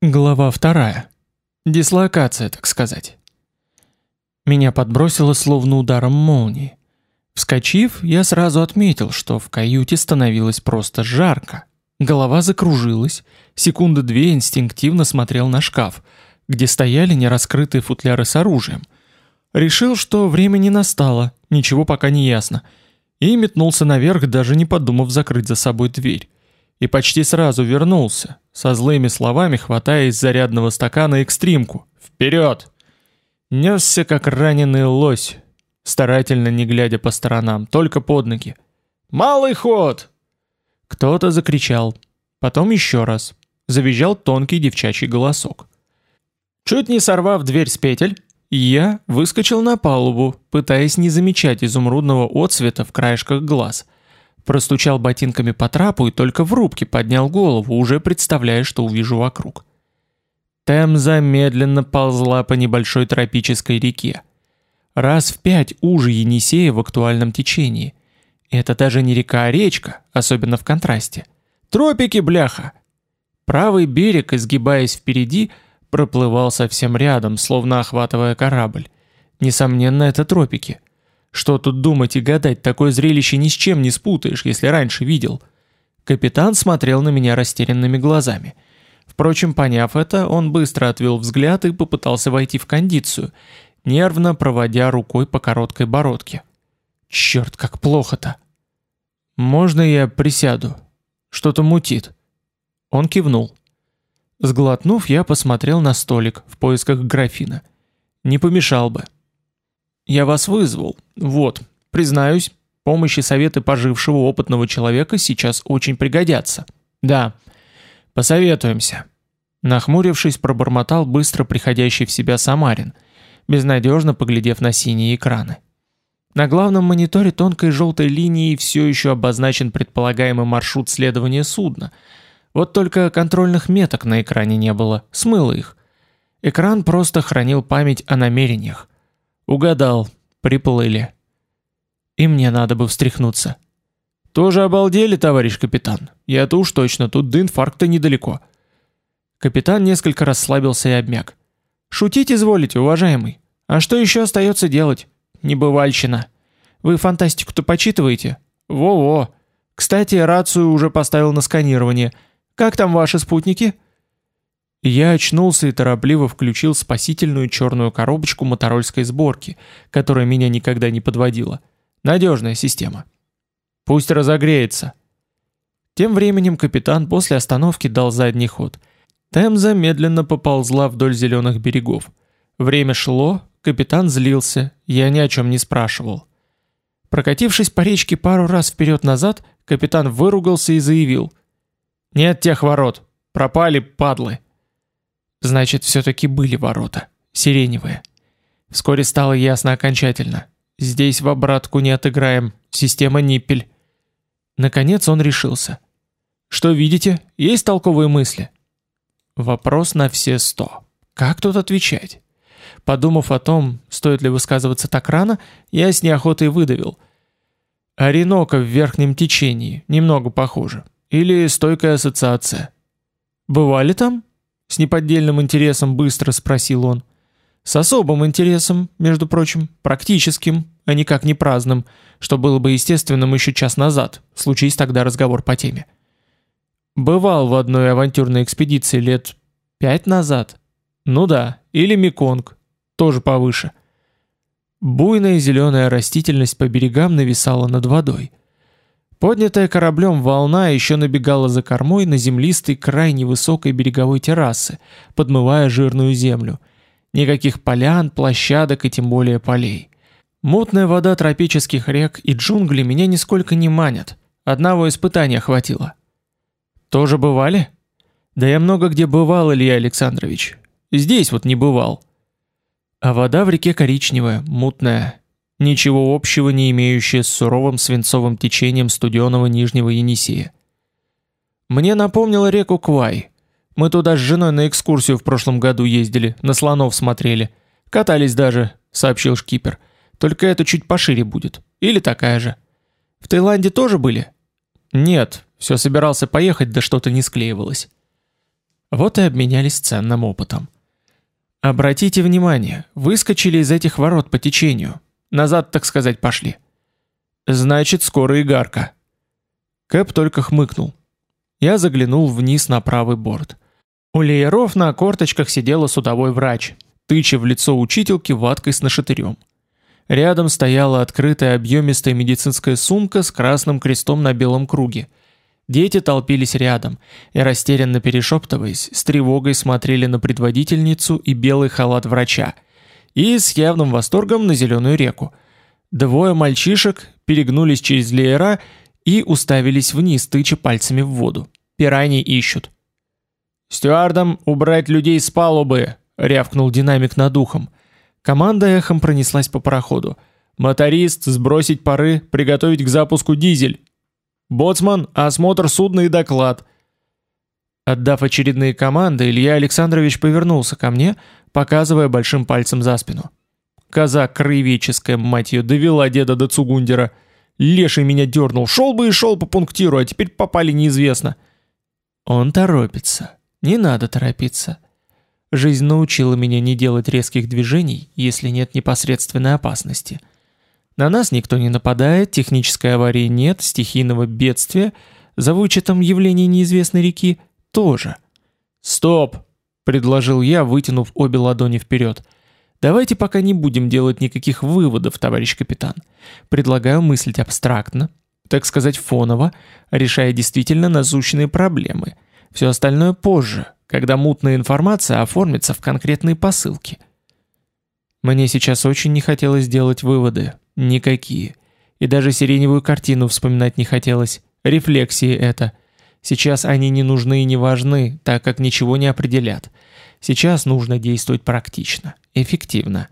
Глава вторая. Дислокация, так сказать. Меня подбросило словно ударом молнии. Вскочив, я сразу отметил, что в каюте становилось просто жарко. Голова закружилась, секунды две инстинктивно смотрел на шкаф, где стояли нераскрытые футляры с оружием. Решил, что время не настало, ничего пока не ясно, и метнулся наверх, даже не подумав закрыть за собой дверь и почти сразу вернулся, со злыми словами хватая из зарядного стакана экстримку. «Вперед!» Несся, как раненый лось, старательно не глядя по сторонам, только под ноги. «Малый ход!» Кто-то закричал. Потом еще раз. Завизжал тонкий девчачий голосок. Чуть не сорвав дверь с петель, я выскочил на палубу, пытаясь не замечать изумрудного отсвета в краешках глаз – Простучал ботинками по трапу и только в рубке поднял голову, уже представляя, что увижу вокруг. Темза медленно ползла по небольшой тропической реке. Раз в пять уже Енисея в актуальном течении. Это даже не река, а речка, особенно в контрасте. Тропики, бляха! Правый берег, изгибаясь впереди, проплывал совсем рядом, словно охватывая корабль. Несомненно, это тропики. Что тут думать и гадать, такое зрелище ни с чем не спутаешь, если раньше видел. Капитан смотрел на меня растерянными глазами. Впрочем, поняв это, он быстро отвел взгляд и попытался войти в кондицию, нервно проводя рукой по короткой бородке. Черт, как плохо-то. Можно я присяду? Что-то мутит. Он кивнул. Сглотнув, я посмотрел на столик в поисках графина. Не помешал бы. Я вас вызвал. Вот, признаюсь, помощь и советы пожившего опытного человека сейчас очень пригодятся. Да, посоветуемся. Нахмурившись, пробормотал быстро приходящий в себя Самарин, безнадежно поглядев на синие экраны. На главном мониторе тонкой желтой линией все еще обозначен предполагаемый маршрут следования судна. Вот только контрольных меток на экране не было, смыло их. Экран просто хранил память о намерениях. Угадал, приплыли. И мне надо бы встряхнуться. Тоже обалдели, товарищ капитан. Я-то уж точно, тут до инфаркта недалеко. Капитан несколько расслабился и обмяк. Шутить изволите, уважаемый. А что еще остается делать? Небывальщина. Вы фантастику-то почитываете? Во-во. Кстати, рацию уже поставил на сканирование. Как там ваши спутники? Я очнулся и торопливо включил спасительную черную коробочку моторольской сборки, которая меня никогда не подводила. Надежная система. Пусть разогреется. Тем временем капитан после остановки дал задний ход. Темза медленно поползла вдоль зеленых берегов. Время шло, капитан злился, я ни о чем не спрашивал. Прокатившись по речке пару раз вперед-назад, капитан выругался и заявил. «Нет тех ворот. Пропали, падлы». Значит, все-таки были ворота. Сиреневые. Вскоре стало ясно окончательно. Здесь в обратку не отыграем. Система Ниппель. Наконец он решился. Что видите? Есть толковые мысли? Вопрос на все сто. Как тут отвечать? Подумав о том, стоит ли высказываться так рано, я с неохотой выдавил. Оренока в верхнем течении, немного похоже. Или стойкая ассоциация. Бывали там? С неподдельным интересом быстро спросил он. С особым интересом, между прочим, практическим, а никак не праздным, что было бы естественным еще час назад, случись тогда разговор по теме. Бывал в одной авантюрной экспедиции лет пять назад. Ну да, или Меконг, тоже повыше. Буйная зеленая растительность по берегам нависала над водой. Поднятая кораблем волна еще набегала за кормой на землистой крайне высокой береговой террасы, подмывая жирную землю. Никаких полян, площадок и тем более полей. Мутная вода тропических рек и джунгли меня нисколько не манят. Одного испытания хватило. Тоже бывали? Да я много где бывал, Илья Александрович. Здесь вот не бывал. А вода в реке коричневая, мутная, ничего общего не имеющее с суровым свинцовым течением студеного Нижнего Енисея. Мне напомнило реку Квай. Мы туда с женой на экскурсию в прошлом году ездили, на слонов смотрели. Катались даже, сообщил шкипер. Только это чуть пошире будет. Или такая же. В Таиланде тоже были? Нет, все собирался поехать, да что-то не склеивалось. Вот и обменялись ценным опытом. Обратите внимание, выскочили из этих ворот по течению. Назад, так сказать, пошли. Значит, скоро игарка. Кэп только хмыкнул. Я заглянул вниз на правый борт. У лееров на корточках сидела судовой врач, тыча в лицо учительки ваткой с нашатырем. Рядом стояла открытая объемистая медицинская сумка с красным крестом на белом круге. Дети толпились рядом и, растерянно перешептываясь, с тревогой смотрели на предводительницу и белый халат врача, и с явным восторгом на зеленую реку. Двое мальчишек перегнулись через леера и уставились вниз, тыча пальцами в воду. Пираньи ищут. «Стюардам убрать людей с палубы!» — рявкнул динамик над ухом. Команда эхом пронеслась по пароходу. «Моторист, сбросить пары, приготовить к запуску дизель!» «Боцман, осмотр судна и доклад!» Отдав очередные команды, Илья Александрович повернулся ко мне, показывая большим пальцем за спину. Коза краеведческая, мать ее, довела деда до Цугундера. Леший меня дернул, шел бы и шел по пунктиру, а теперь попали неизвестно. Он торопится. Не надо торопиться. Жизнь научила меня не делать резких движений, если нет непосредственной опасности. На нас никто не нападает, технической аварии нет, стихийного бедствия, за вычетом явления неизвестной реки, тоже. «Стоп!» – предложил я, вытянув обе ладони вперед. «Давайте пока не будем делать никаких выводов, товарищ капитан. Предлагаю мыслить абстрактно, так сказать фоново, решая действительно насущные проблемы. Все остальное позже, когда мутная информация оформится в конкретные посылки. Мне сейчас очень не хотелось делать выводы. Никакие. И даже сиреневую картину вспоминать не хотелось. Рефлексии это. Сейчас они не нужны и не важны, так как ничего не определят. Сейчас нужно действовать практично, эффективно.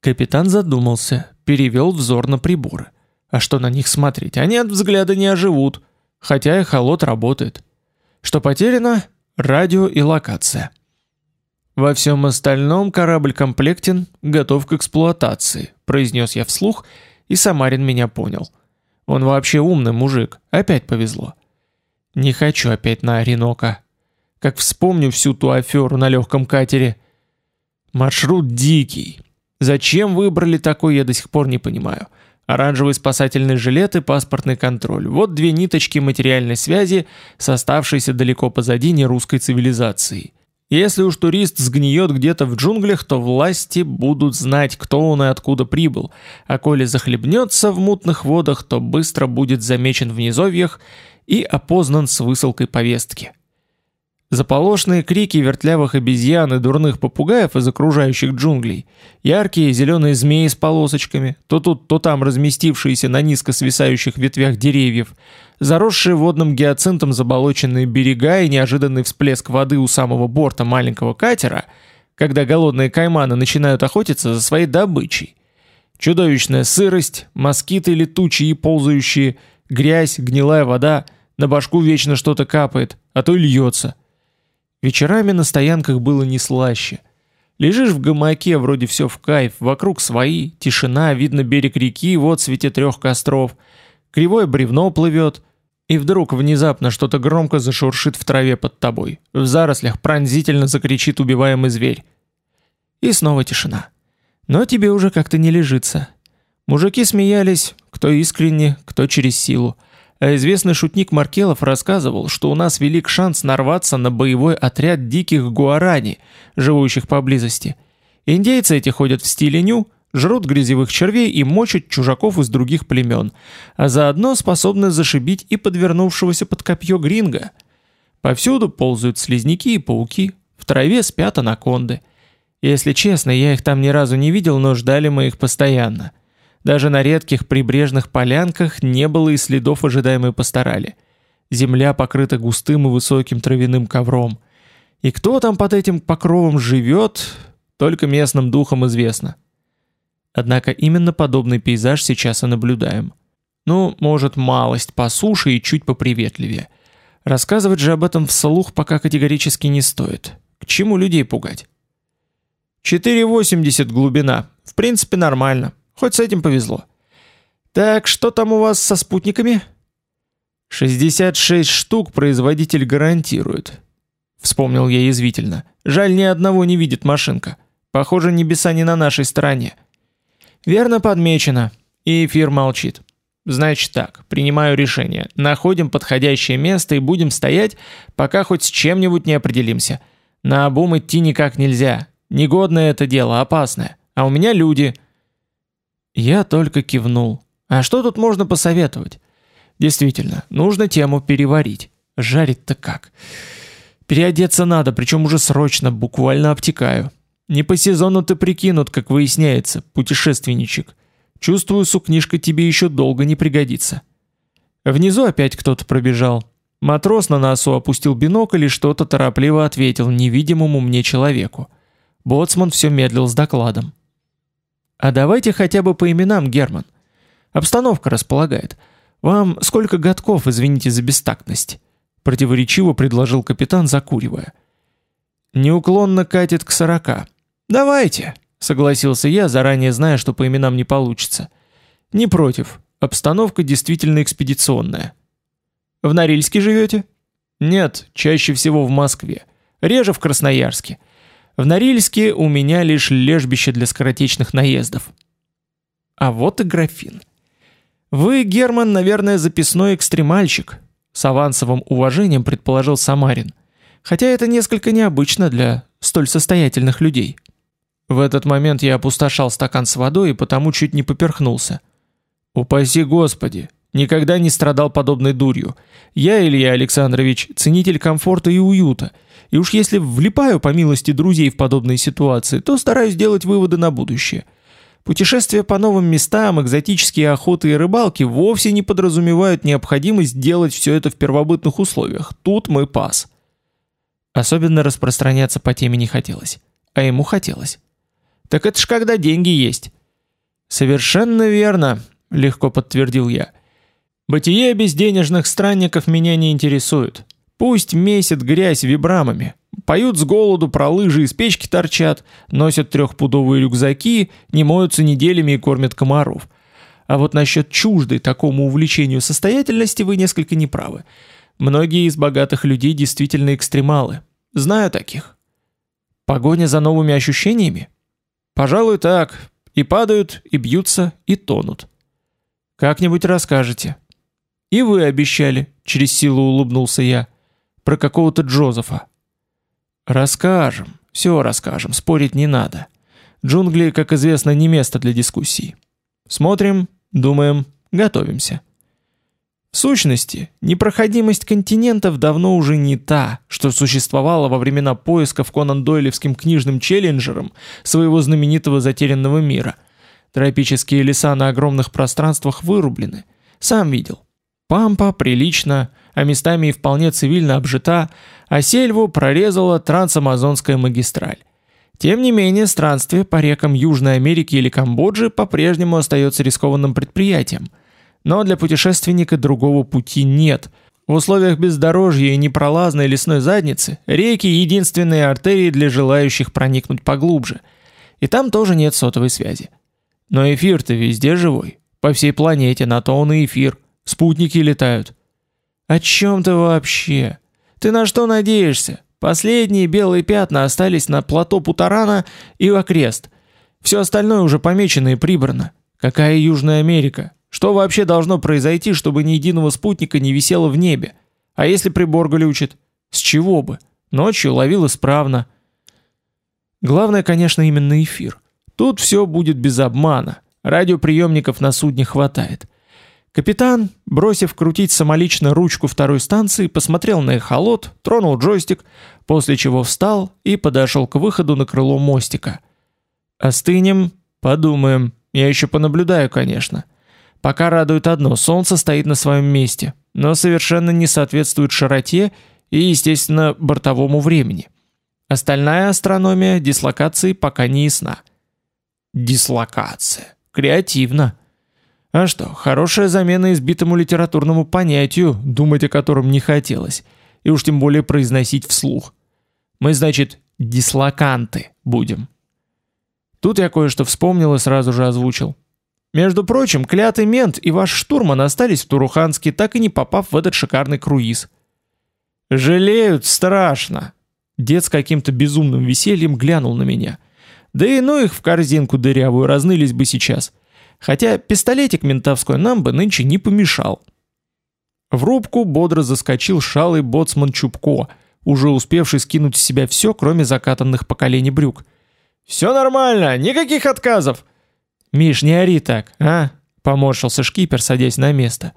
Капитан задумался, перевел взор на приборы. А что на них смотреть? Они от взгляда не оживут. Хотя и холод работает. Что потеряно, радио и локация. Во всем остальном корабль комплектен, готов к эксплуатации, произнес я вслух, и Самарин меня понял. Он вообще умный мужик, опять повезло. Не хочу опять на Оренока. Как вспомню всю ту аферу на легком катере. Маршрут дикий. Зачем выбрали такой, я до сих пор не понимаю. Оранжевый спасательный жилет и паспортный контроль. Вот две ниточки материальной связи с оставшейся далеко позади нерусской цивилизацией. Если уж турист сгниет где-то в джунглях, то власти будут знать, кто он и откуда прибыл, а коли захлебнется в мутных водах, то быстро будет замечен в низовьях и опознан с высылкой повестки. Заполошные крики вертлявых обезьян и дурных попугаев из окружающих джунглей, яркие зеленые змеи с полосочками, то тут, то там разместившиеся на низко свисающих ветвях деревьев, заросшие водным гиацинтом заболоченные берега и неожиданный всплеск воды у самого борта маленького катера, когда голодные кайманы начинают охотиться за своей добычей. Чудовищная сырость, москиты летучие и ползающие, грязь, гнилая вода, на башку вечно что-то капает, а то и льется – Вечерами на стоянках было не слаще. Лежишь в гамаке, вроде все в кайф, вокруг свои, тишина, видно берег реки в отсвете трех костров, кривое бревно плывет, и вдруг внезапно что-то громко зашуршит в траве под тобой, в зарослях пронзительно закричит убиваемый зверь. И снова тишина. Но тебе уже как-то не лежится. Мужики смеялись, кто искренне, кто через силу. А известный шутник Маркелов рассказывал, что у нас велик шанс нарваться на боевой отряд диких гуарани, живущих поблизости. Индейцы эти ходят в стиле ню, жрут грязевых червей и мочат чужаков из других племен, а заодно способны зашибить и подвернувшегося под копье гринга. Повсюду ползают слизняки и пауки, в траве спят анаконды. Если честно, я их там ни разу не видел, но ждали мы их постоянно. Даже на редких прибрежных полянках не было и следов ожидаемой пасторали. Земля покрыта густым и высоким травяным ковром. И кто там под этим покровом живет, только местным духам известно. Однако именно подобный пейзаж сейчас и наблюдаем. Ну, может, малость по суше и чуть поприветливее. Рассказывать же об этом вслух пока категорически не стоит. К чему людей пугать? 4,80 глубина. В принципе, нормально. Хоть с этим повезло. Так, что там у вас со спутниками? 66 штук производитель гарантирует. вспомнил я язвительно. Жаль, ни одного не видит машинка. Похоже, небеса не на нашей стороне. Верно подмечено. И эфир молчит. Значит так, принимаю решение. Находим подходящее место и будем стоять, пока хоть с чем-нибудь не определимся. На обум идти никак нельзя. Негодное это дело, опасное. А у меня люди. Я только кивнул. А что тут можно посоветовать? Действительно, нужно тему переварить. Жарить-то как? Переодеться надо, причем уже срочно, буквально обтекаю. Не по сезону ты прикинут, как выясняется, путешественничек. Чувствую, сукнишка тебе еще долго не пригодится. Внизу опять кто-то пробежал. Матрос на носу опустил бинокль и что-то торопливо ответил невидимому мне человеку. Боцман все медлил с докладом. «А давайте хотя бы по именам, Герман. Обстановка располагает. Вам сколько годков, извините за бестактность?» Противоречиво предложил капитан, закуривая. «Неуклонно катит к сорока. Давайте!» Согласился я, заранее зная, что по именам не получится. Не против. Обстановка действительно экспедиционная. В Норильске живете? Нет, чаще всего в Москве. Реже в Красноярске. В Норильске у меня лишь лежбище для скоротечных наездов. А вот и графин. Вы, Герман, наверное, записной экстремальщик. С авансовым уважением предположил Самарин. Хотя это несколько необычно для столь состоятельных людей. В этот момент я опустошал стакан с водой и потому чуть не поперхнулся. Упаси Господи, никогда не страдал подобной дурью. Я, Илья Александрович, ценитель комфорта и уюта. И уж если влипаю по милости друзей в подобные ситуации, то стараюсь делать выводы на будущее. Путешествия по новым местам, экзотические охоты и рыбалки вовсе не подразумевают необходимость делать все это в первобытных условиях. Тут мы пас. Особенно распространяться по теме не хотелось. А ему хотелось. Так это ж когда деньги есть. Совершенно верно, легко подтвердил я. Бытие безденежных странников меня не интересует. Пусть месят грязь вибрамами, поют с голоду про лыжи из печки торчат, носят трехпудовые рюкзаки, не моются неделями и кормят комаров. А вот насчет чуждой такому увлечению состоятельности вы несколько неправы. Многие из богатых людей действительно экстремалы. Знаю таких. Погоня за новыми ощущениями? Пожалуй, так. И падают, и бьются, и тонут. Как-нибудь расскажете. И вы обещали, через силу улыбнулся я, про какого-то Джозефа. Расскажем, все расскажем, спорить не надо. Джунгли, как известно, не место для дискуссий. Смотрим, думаем, готовимся. В сущности, непроходимость континентов давно уже не та, что существовала во времена поисков Конан Дойлевским книжным челленджером своего знаменитого затерянного мира. Тропические леса на огромных пространствах вырублены. Сам видел. Пампа прилично, а местами и вполне цивильно обжита, а сельву прорезала трансамазонская магистраль. Тем не менее, странствие по рекам Южной Америки или Камбоджи по-прежнему остается рискованным предприятием – но для путешественника другого пути нет. В условиях бездорожья и непролазной лесной задницы реки – единственные артерии для желающих проникнуть поглубже. И там тоже нет сотовой связи. Но эфир-то везде живой. По всей планете на то он и эфир. Спутники летают. О чем ты вообще? Ты на что надеешься? Последние белые пятна остались на плато Путарана и в окрест. Все остальное уже помечено и прибрано. Какая Южная Америка? Что вообще должно произойти, чтобы ни единого спутника не висело в небе? А если прибор глючит? С чего бы? Ночью ловил исправно. Главное, конечно, именно эфир. Тут все будет без обмана. Радиоприемников на судне хватает. Капитан, бросив крутить самолично ручку второй станции, посмотрел на эхолот, тронул джойстик, после чего встал и подошел к выходу на крыло мостика. «Остынем, подумаем. Я еще понаблюдаю, конечно. Пока радует одно, солнце стоит на своем месте, но совершенно не соответствует широте и, естественно, бортовому времени. Остальная астрономия дислокации пока не ясна. Дислокация. Креативно. А что, хорошая замена избитому литературному понятию, думать о котором не хотелось, и уж тем более произносить вслух. Мы, значит, дислоканты будем. Тут я кое-что вспомнил и сразу же озвучил. Между прочим, клятый мент и ваш штурман остались в Туруханске, так и не попав в этот шикарный круиз. «Жалеют страшно», Дед с каким-то безумным весельем глянул на меня. Да и ну их в корзинку дырявую, разнылись бы сейчас. Хотя пистолетик ментовской нам бы нынче не помешал. В рубку бодро заскочил шалый боцман Чубко, уже успевший скинуть с себя все, кроме закатанных по колени брюк. «Все нормально, никаких отказов!» «Миш, не ори так, а?» — поморщился шкипер, садясь на место.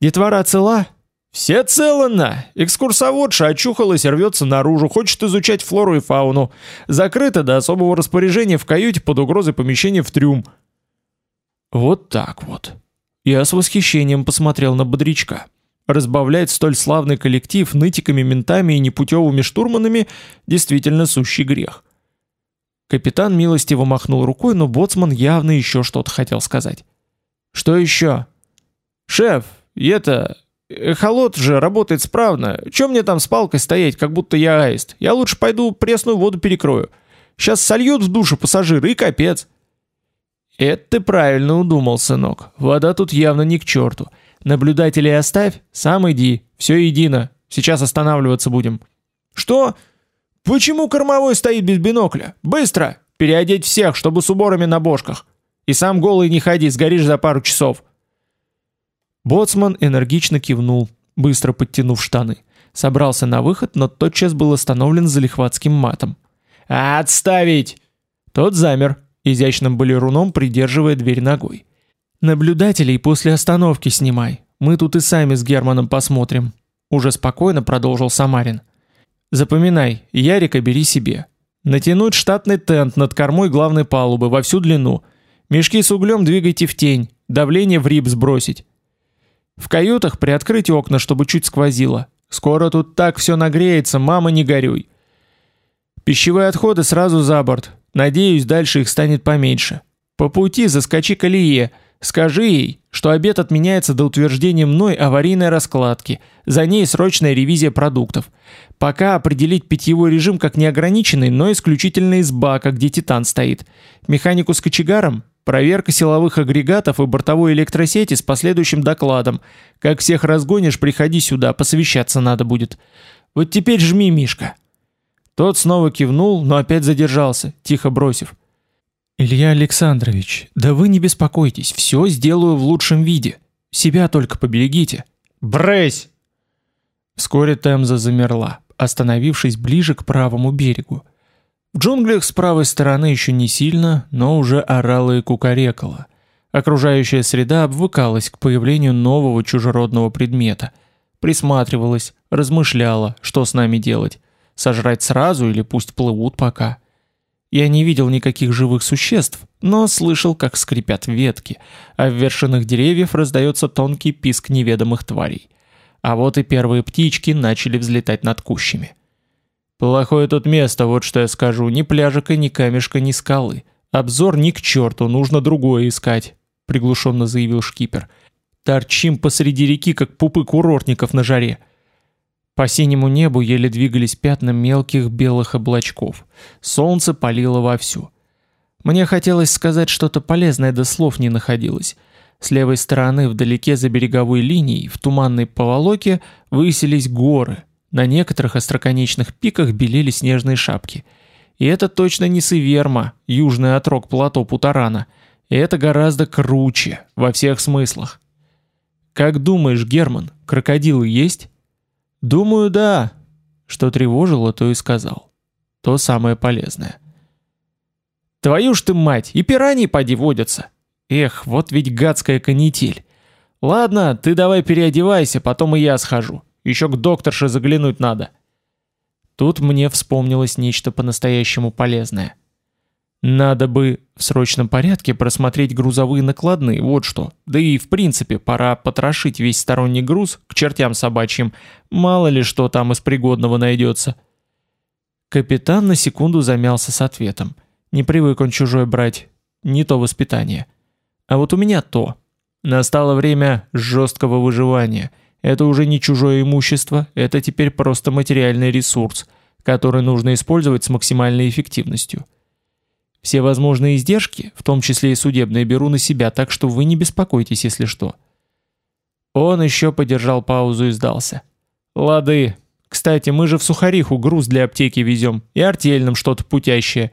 «Детвора цела?» «Все целы Экскурсоводша очухалась и рвется наружу, хочет изучать флору и фауну. Закрыто до особого распоряжения в каюте под угрозой помещения в трюм». Вот так вот. Я с восхищением посмотрел на бодрячка. Разбавлять столь славный коллектив нытиками, ментами и непутевыми штурманами действительно сущий грех. Капитан милостиво махнул рукой, но боцман явно еще что-то хотел сказать. «Что еще?» «Шеф, это... Эхолот же работает справно. Чем мне там с палкой стоять, как будто я аист? Я лучше пойду пресную воду перекрою. Сейчас сольют в душу пассажиры и капец». «Это ты правильно удумал, сынок. Вода тут явно не к черту. Наблюдателей оставь, сам иди. Все едино. Сейчас останавливаться будем». «Что? Почему кормовой стоит без бинокля? Быстро! Переодеть всех, чтобы с уборами на бошках. И сам голый не ходи, сгоришь за пару часов». Боцман энергично кивнул, быстро подтянув штаны. Собрался на выход, но тотчас был остановлен залихватским матом. «Отставить!» Тот замер, изящным балеруном придерживая дверь ногой. «Наблюдателей после остановки снимай. Мы тут и сами с Германом посмотрим», — уже спокойно продолжил Самарин. «Запоминай, Ярика бери себе. Натянуть штатный тент над кормой главной палубы во всю длину. Мешки с углем двигайте в тень, давление в риб сбросить. В каютах приоткрыть окна, чтобы чуть сквозило. Скоро тут так все нагреется, мама не горюй. Пищевые отходы сразу за борт. Надеюсь, дальше их станет поменьше. По пути заскочи к Алие. Скажи ей, что обед отменяется до утверждения мной аварийной раскладки. За ней срочная ревизия продуктов. Пока определить питьевой режим как неограниченный, но исключительно из бака, где титан стоит. Механику с кочегаром Проверка силовых агрегатов и бортовой электросети с последующим докладом. Как всех разгонишь, приходи сюда, посовещаться надо будет. Вот теперь жми, Мишка. Тот снова кивнул, но опять задержался, тихо бросив: Илья Александрович, да вы не беспокойтесь, все сделаю в лучшем виде. Себя только поберегите. Брысь! Вскоре Темза замерла, остановившись ближе к правому берегу. В джунглях с правой стороны еще не сильно, но уже орало и кукарекало. Окружающая среда обвыкалась к появлению нового чужеродного предмета. Присматривалась, размышляла, что с нами делать. Сожрать сразу или пусть плывут пока. Я не видел никаких живых существ, но слышал, как скрипят ветки, а в вершинах деревьев раздается тонкий писк неведомых тварей. А вот и первые птички начали взлетать над кущами. Плохое тут место, вот что я скажу. Ни пляжика, ни камешка, ни скалы. Обзор ни к черту, нужно другое искать, приглушенно заявил шкипер. Торчим посреди реки, как пупы курортников на жаре. По синему небу еле двигались пятна мелких белых облачков. Солнце палило вовсю. Мне хотелось сказать что-то полезное, да слов не находилось. С левой стороны, вдалеке за береговой линией, в туманной поволоке, высились горы, на некоторых остроконечных пиках белели снежные шапки. И это точно не Северма, южный отрог плато Путарана. И это гораздо круче, во всех смыслах. Как думаешь, Герман, крокодилы есть? Думаю, да. Что тревожило, то и сказал. То самое полезное. Твою ж ты мать, и пираньи поди водятся. Эх, вот ведь гадская канитель. Ладно, ты давай переодевайся, потом и я схожу. Еще к докторше заглянуть надо. Тут мне вспомнилось нечто по-настоящему полезное. Надо бы в срочном порядке просмотреть грузовые накладные, вот что. Да и в принципе, пора потрошить весь сторонний груз к чертям собачьим. Мало ли что там из пригодного найдется. Капитан на секунду замялся с ответом. Не привык он чужой брать, не то воспитание. А вот у меня то. Настало время жесткого выживания — это уже не чужое имущество, это теперь просто материальный ресурс, который нужно использовать с максимальной эффективностью. Все возможные издержки, в том числе и судебные, беру на себя, так что вы не беспокойтесь, если что. Он еще подержал паузу и сдался. Лады, Кстати, мы же в Сухариху груз для аптеки везем, и артельным что-то путящее.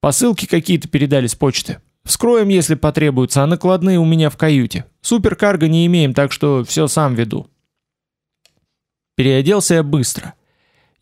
Посылки какие-то передали с почты. Вскроем, если потребуется, а накладные у меня в каюте. Суперкарго не имеем, так что все сам веду. Переоделся я быстро.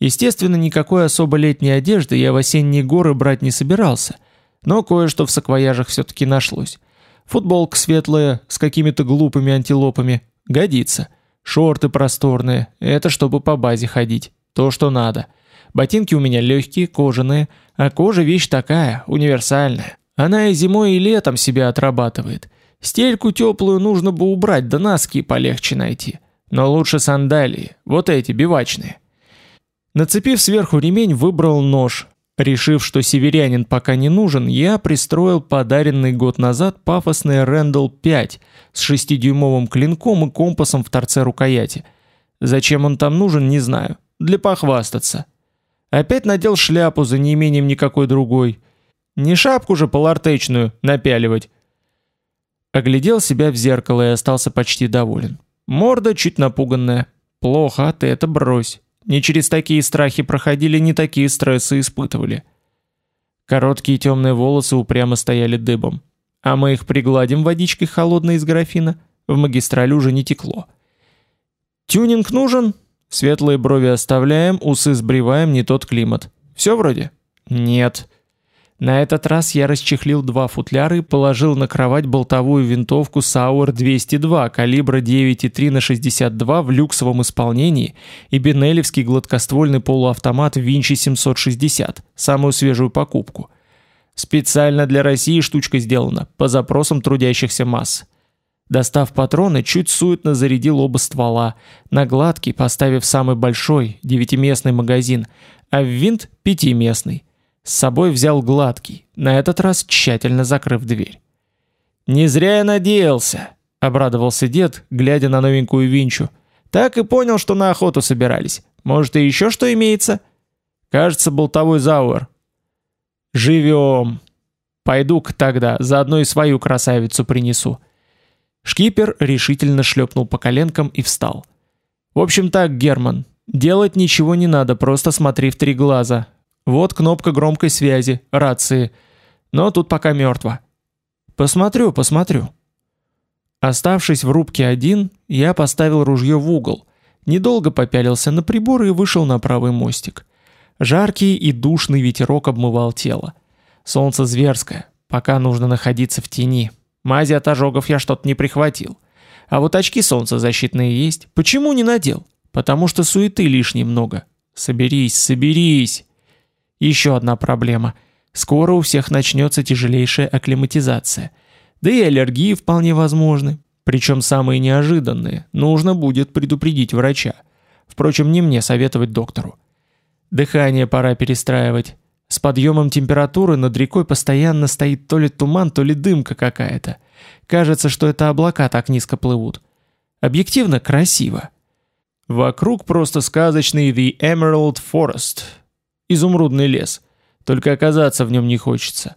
Естественно, никакой особо летней одежды я в осенние горы брать не собирался, но кое-что в саквояжах все-таки нашлось. Футболка светлая, с какими-то глупыми антилопами. Годится. Шорты просторные, это чтобы по базе ходить. То, что надо. Ботинки у меня легкие, кожаные, а кожа вещь такая, универсальная. Она и зимой, и летом себя отрабатывает. Стельку теплую нужно бы убрать, да носки полегче найти. Но лучше сандалии, вот эти, бивачные. Нацепив сверху ремень, выбрал нож. Решив, что северянин пока не нужен, я пристроил подаренный год назад пафосный Рэндалл 5 с 6-дюймовым клинком и компасом в торце рукояти. Зачем он там нужен, не знаю. Для похвастаться. Опять надел шляпу за неимением никакой другой. Не шапку же полартечную напяливать. Оглядел себя в зеркало и остался почти доволен. Морда чуть напуганная. Плохо, а ты это брось. Не через такие страхи проходили, не такие стрессы испытывали. Короткие темные волосы упрямо стояли дыбом. А мы их пригладим водичкой холодной из графина. В магистрале уже не текло. Тюнинг нужен? Светлые брови оставляем, усы сбриваем, не тот климат. Все вроде? Нет. На этот раз я расчехлил два футляра и положил на кровать болтовую винтовку Sauer 202 калибра 9,3 на 62 в люксовом исполнении и бенелевский гладкоствольный полуавтомат Винчи 760, самую свежую покупку. Специально для России штучка сделана, по запросам трудящихся масс. Достав патроны, чуть суетно зарядил оба ствола, на гладкий поставив самый большой, девятиместный магазин, а в винт пятиместный. С собой взял гладкий, на этот раз тщательно закрыв дверь. «Не зря я надеялся», — обрадовался дед, глядя на новенькую винчу. «Так и понял, что на охоту собирались. Может, и еще что имеется?» «Кажется, болтовой зауэр». «Живем!» «Пойду-ка тогда, заодно и свою красавицу принесу». Шкипер решительно шлепнул по коленкам и встал. «В общем так, Герман, делать ничего не надо, просто смотри в три глаза, вот кнопка громкой связи, рации. Но тут пока мертво. Посмотрю, посмотрю. Оставшись в рубке один, я поставил ружье в угол. Недолго попялился на приборы и вышел на правый мостик. Жаркий и душный ветерок обмывал тело. Солнце зверское, пока нужно находиться в тени. Мази от ожогов я что-то не прихватил. А вот очки солнцезащитные есть. Почему не надел? Потому что суеты лишней много. Соберись, соберись. Еще одна проблема. Скоро у всех начнется тяжелейшая акклиматизация. Да и аллергии вполне возможны. Причем самые неожиданные. Нужно будет предупредить врача. Впрочем, не мне советовать доктору. Дыхание пора перестраивать. С подъемом температуры над рекой постоянно стоит то ли туман, то ли дымка какая-то. Кажется, что это облака так низко плывут. Объективно красиво. Вокруг просто сказочный The Emerald Forest – изумрудный лес. Только оказаться в нем не хочется.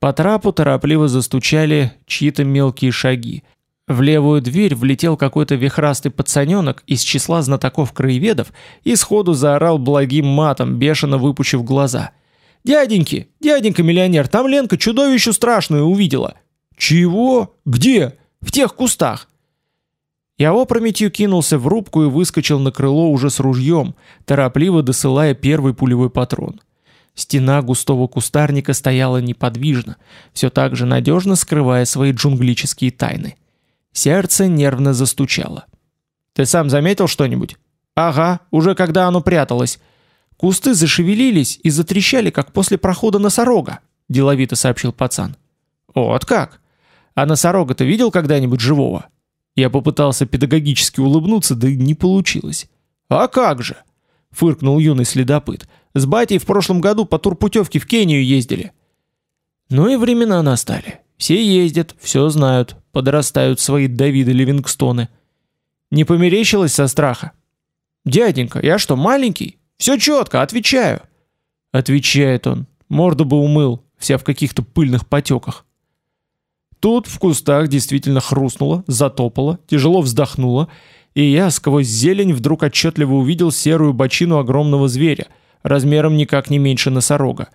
По трапу торопливо застучали чьи-то мелкие шаги. В левую дверь влетел какой-то вихрастый пацаненок из числа знатоков-краеведов и сходу заорал благим матом, бешено выпучив глаза. «Дяденьки! Дяденька-миллионер, там Ленка чудовищу страшную увидела!» «Чего? Где?» «В тех кустах!» Я опрометью кинулся в рубку и выскочил на крыло уже с ружьем, торопливо досылая первый пулевой патрон. Стена густого кустарника стояла неподвижно, все так же надежно скрывая свои джунглические тайны. Сердце нервно застучало. «Ты сам заметил что-нибудь?» «Ага, уже когда оно пряталось. Кусты зашевелились и затрещали, как после прохода носорога», — деловито сообщил пацан. «Вот как? А носорога ты видел когда-нибудь живого?» Я попытался педагогически улыбнуться, да не получилось. «А как же?» — фыркнул юный следопыт. «С батей в прошлом году по турпутевке в Кению ездили». Ну и времена настали. Все ездят, все знают, подрастают свои Давиды Ливингстоны. Не померещилось со страха? «Дяденька, я что, маленький? Все четко, отвечаю». Отвечает он. Морду бы умыл, вся в каких-то пыльных потеках. Тут в кустах действительно хрустнуло, затопало, тяжело вздохнуло, и я сквозь зелень вдруг отчетливо увидел серую бочину огромного зверя, размером никак не меньше носорога.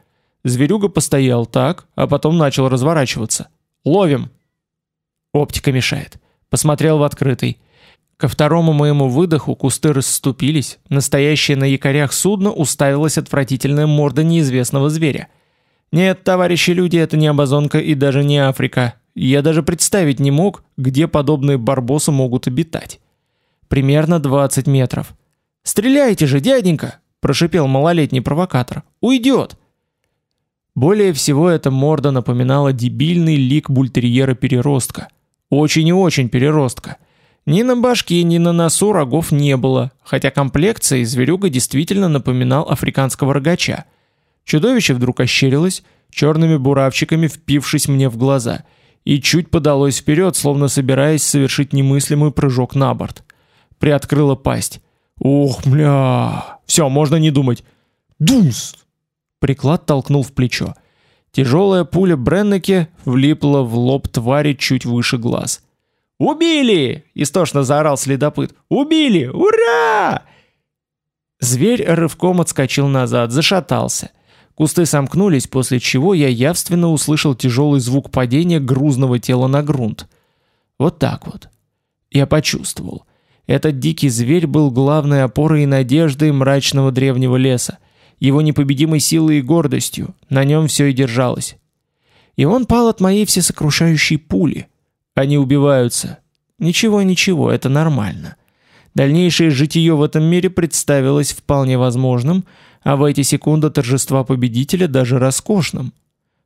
Зверюга постоял так, а потом начал разворачиваться. «Ловим!» Оптика мешает. Посмотрел в открытый. Ко второму моему выдоху кусты расступились, настоящее на якорях судно уставилась отвратительная морда неизвестного зверя. Нет, товарищи люди, это не Амазонка и даже не Африка. Я даже представить не мог, где подобные барбосы могут обитать. Примерно 20 метров. «Стреляйте же, дяденька!» – прошипел малолетний провокатор. «Уйдет!» Более всего эта морда напоминала дебильный лик бультерьера-переростка. Очень и очень переростка. Ни на башке, ни на носу рогов не было, хотя комплекция зверюга действительно напоминал африканского рогача. Чудовище вдруг ощерилось, черными буравчиками впившись мне в глаза, и чуть подалось вперед, словно собираясь совершить немыслимый прыжок на борт. Приоткрыла пасть. «Ух, мля! Все, можно не думать!» «Думс!» Приклад толкнул в плечо. Тяжелая пуля Бреннеке влипла в лоб твари чуть выше глаз. «Убили!» – истошно заорал следопыт. «Убили! Ура!» Зверь рывком отскочил назад, зашатался. Кусты сомкнулись, после чего я явственно услышал тяжелый звук падения грузного тела на грунт. Вот так вот. Я почувствовал. Этот дикий зверь был главной опорой и надеждой мрачного древнего леса его непобедимой силой и гордостью, на нем все и держалось. И он пал от моей всесокрушающей пули. Они убиваются. Ничего, ничего, это нормально. Дальнейшее житие в этом мире представилось вполне возможным, а в эти секунды торжества победителя даже роскошным.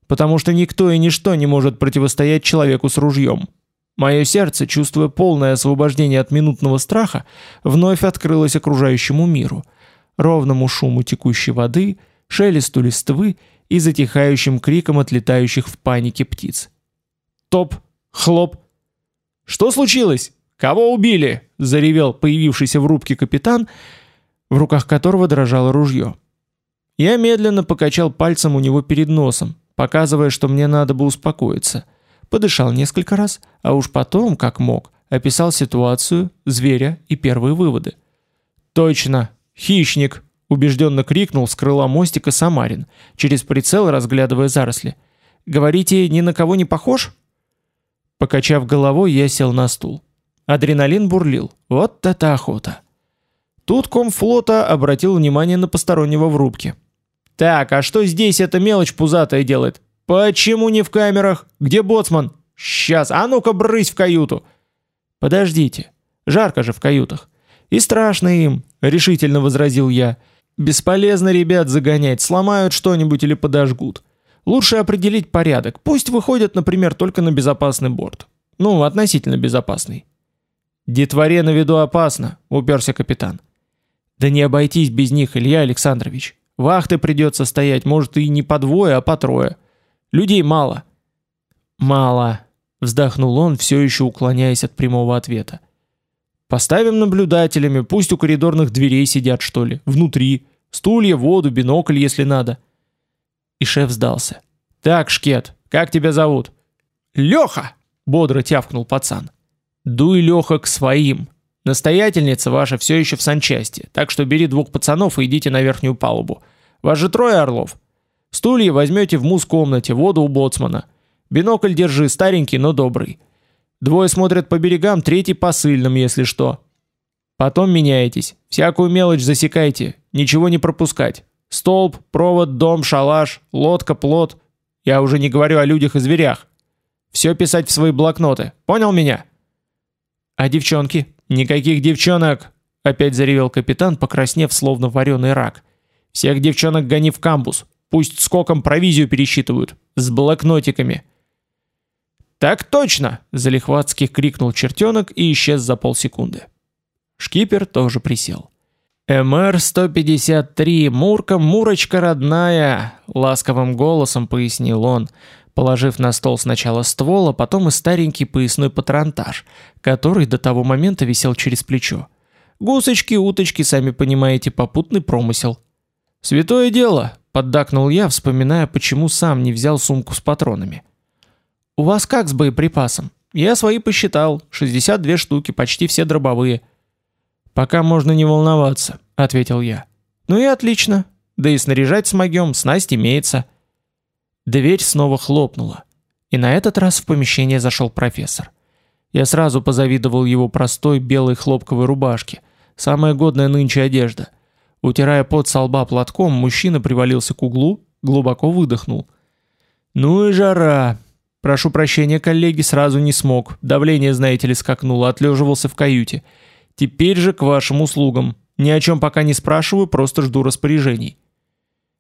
Потому что никто и ничто не может противостоять человеку с ружьем. Мое сердце, чувствуя полное освобождение от минутного страха, вновь открылось окружающему миру – ровному шуму текущей воды, шелесту листвы и затихающим криком отлетающих в панике птиц. Топ, хлоп. Что случилось? Кого убили? заревел появившийся в рубке капитан, в руках которого дрожало ружье. Я медленно покачал пальцем у него перед носом, показывая, что мне надо бы успокоиться. Подышал несколько раз, а уж потом, как мог, описал ситуацию, зверя и первые выводы. Точно, «Хищник!» — убежденно крикнул с крыла мостика Самарин, через прицел разглядывая заросли. «Говорите, ни на кого не похож?» Покачав головой, я сел на стул. Адреналин бурлил. Вот это охота. Тут комфлота обратил внимание на постороннего в рубке. «Так, а что здесь эта мелочь пузатая делает? Почему не в камерах? Где боцман? Сейчас, а ну-ка брысь в каюту!» «Подождите, жарко же в каютах. И страшно им, решительно возразил я. Бесполезно ребят загонять, сломают что-нибудь или подожгут. Лучше определить порядок. Пусть выходят, например, только на безопасный борт. Ну, относительно безопасный. Детворе на виду опасно, уперся капитан. Да не обойтись без них, Илья Александрович. Вахты придется стоять, может и не по двое, а по трое. Людей мало. Мало, вздохнул он, все еще уклоняясь от прямого ответа. Поставим наблюдателями, пусть у коридорных дверей сидят, что ли, внутри. Стулья, воду, бинокль, если надо. И шеф сдался. Так, Шкет, как тебя зовут? Леха, бодро тявкнул пацан. Дуй, Леха, к своим. Настоятельница ваша все еще в санчасти, так что бери двух пацанов и идите на верхнюю палубу. Вас же трое орлов. Стулья возьмете в мус-комнате, воду у боцмана. Бинокль держи, старенький, но добрый. Двое смотрят по берегам, третий по сыльным, если что. Потом меняетесь. Всякую мелочь засекайте, ничего не пропускать. Столб, провод, дом, шалаш, лодка, плот. Я уже не говорю о людях и зверях. Все писать в свои блокноты. Понял меня? А девчонки? Никаких девчонок, опять заревел капитан, покраснев словно вареный рак. Всех девчонок гони в камбус. Пусть скоком провизию пересчитывают с блокнотиками. «Так точно!» – залихватски крикнул чертенок и исчез за полсекунды. Шкипер тоже присел. «МР-153, Мурка, Мурочка родная!» – ласковым голосом пояснил он, положив на стол сначала ствол, а потом и старенький поясной патронтаж, который до того момента висел через плечо. «Гусочки, уточки, сами понимаете, попутный промысел». «Святое дело!» – поддакнул я, вспоминая, почему сам не взял сумку с патронами. «У вас как с боеприпасом?» «Я свои посчитал. 62 штуки, почти все дробовые». «Пока можно не волноваться», — ответил я. «Ну и отлично. Да и снаряжать смогем, снасть имеется». Дверь снова хлопнула. И на этот раз в помещение зашел профессор. Я сразу позавидовал его простой белой хлопковой рубашке. Самая годная нынче одежда. Утирая пот со лба платком, мужчина привалился к углу, глубоко выдохнул. «Ну и жара!» «Прошу прощения, коллеги, сразу не смог. Давление, знаете ли, скакнуло, отлеживался в каюте. Теперь же к вашим услугам. Ни о чем пока не спрашиваю, просто жду распоряжений».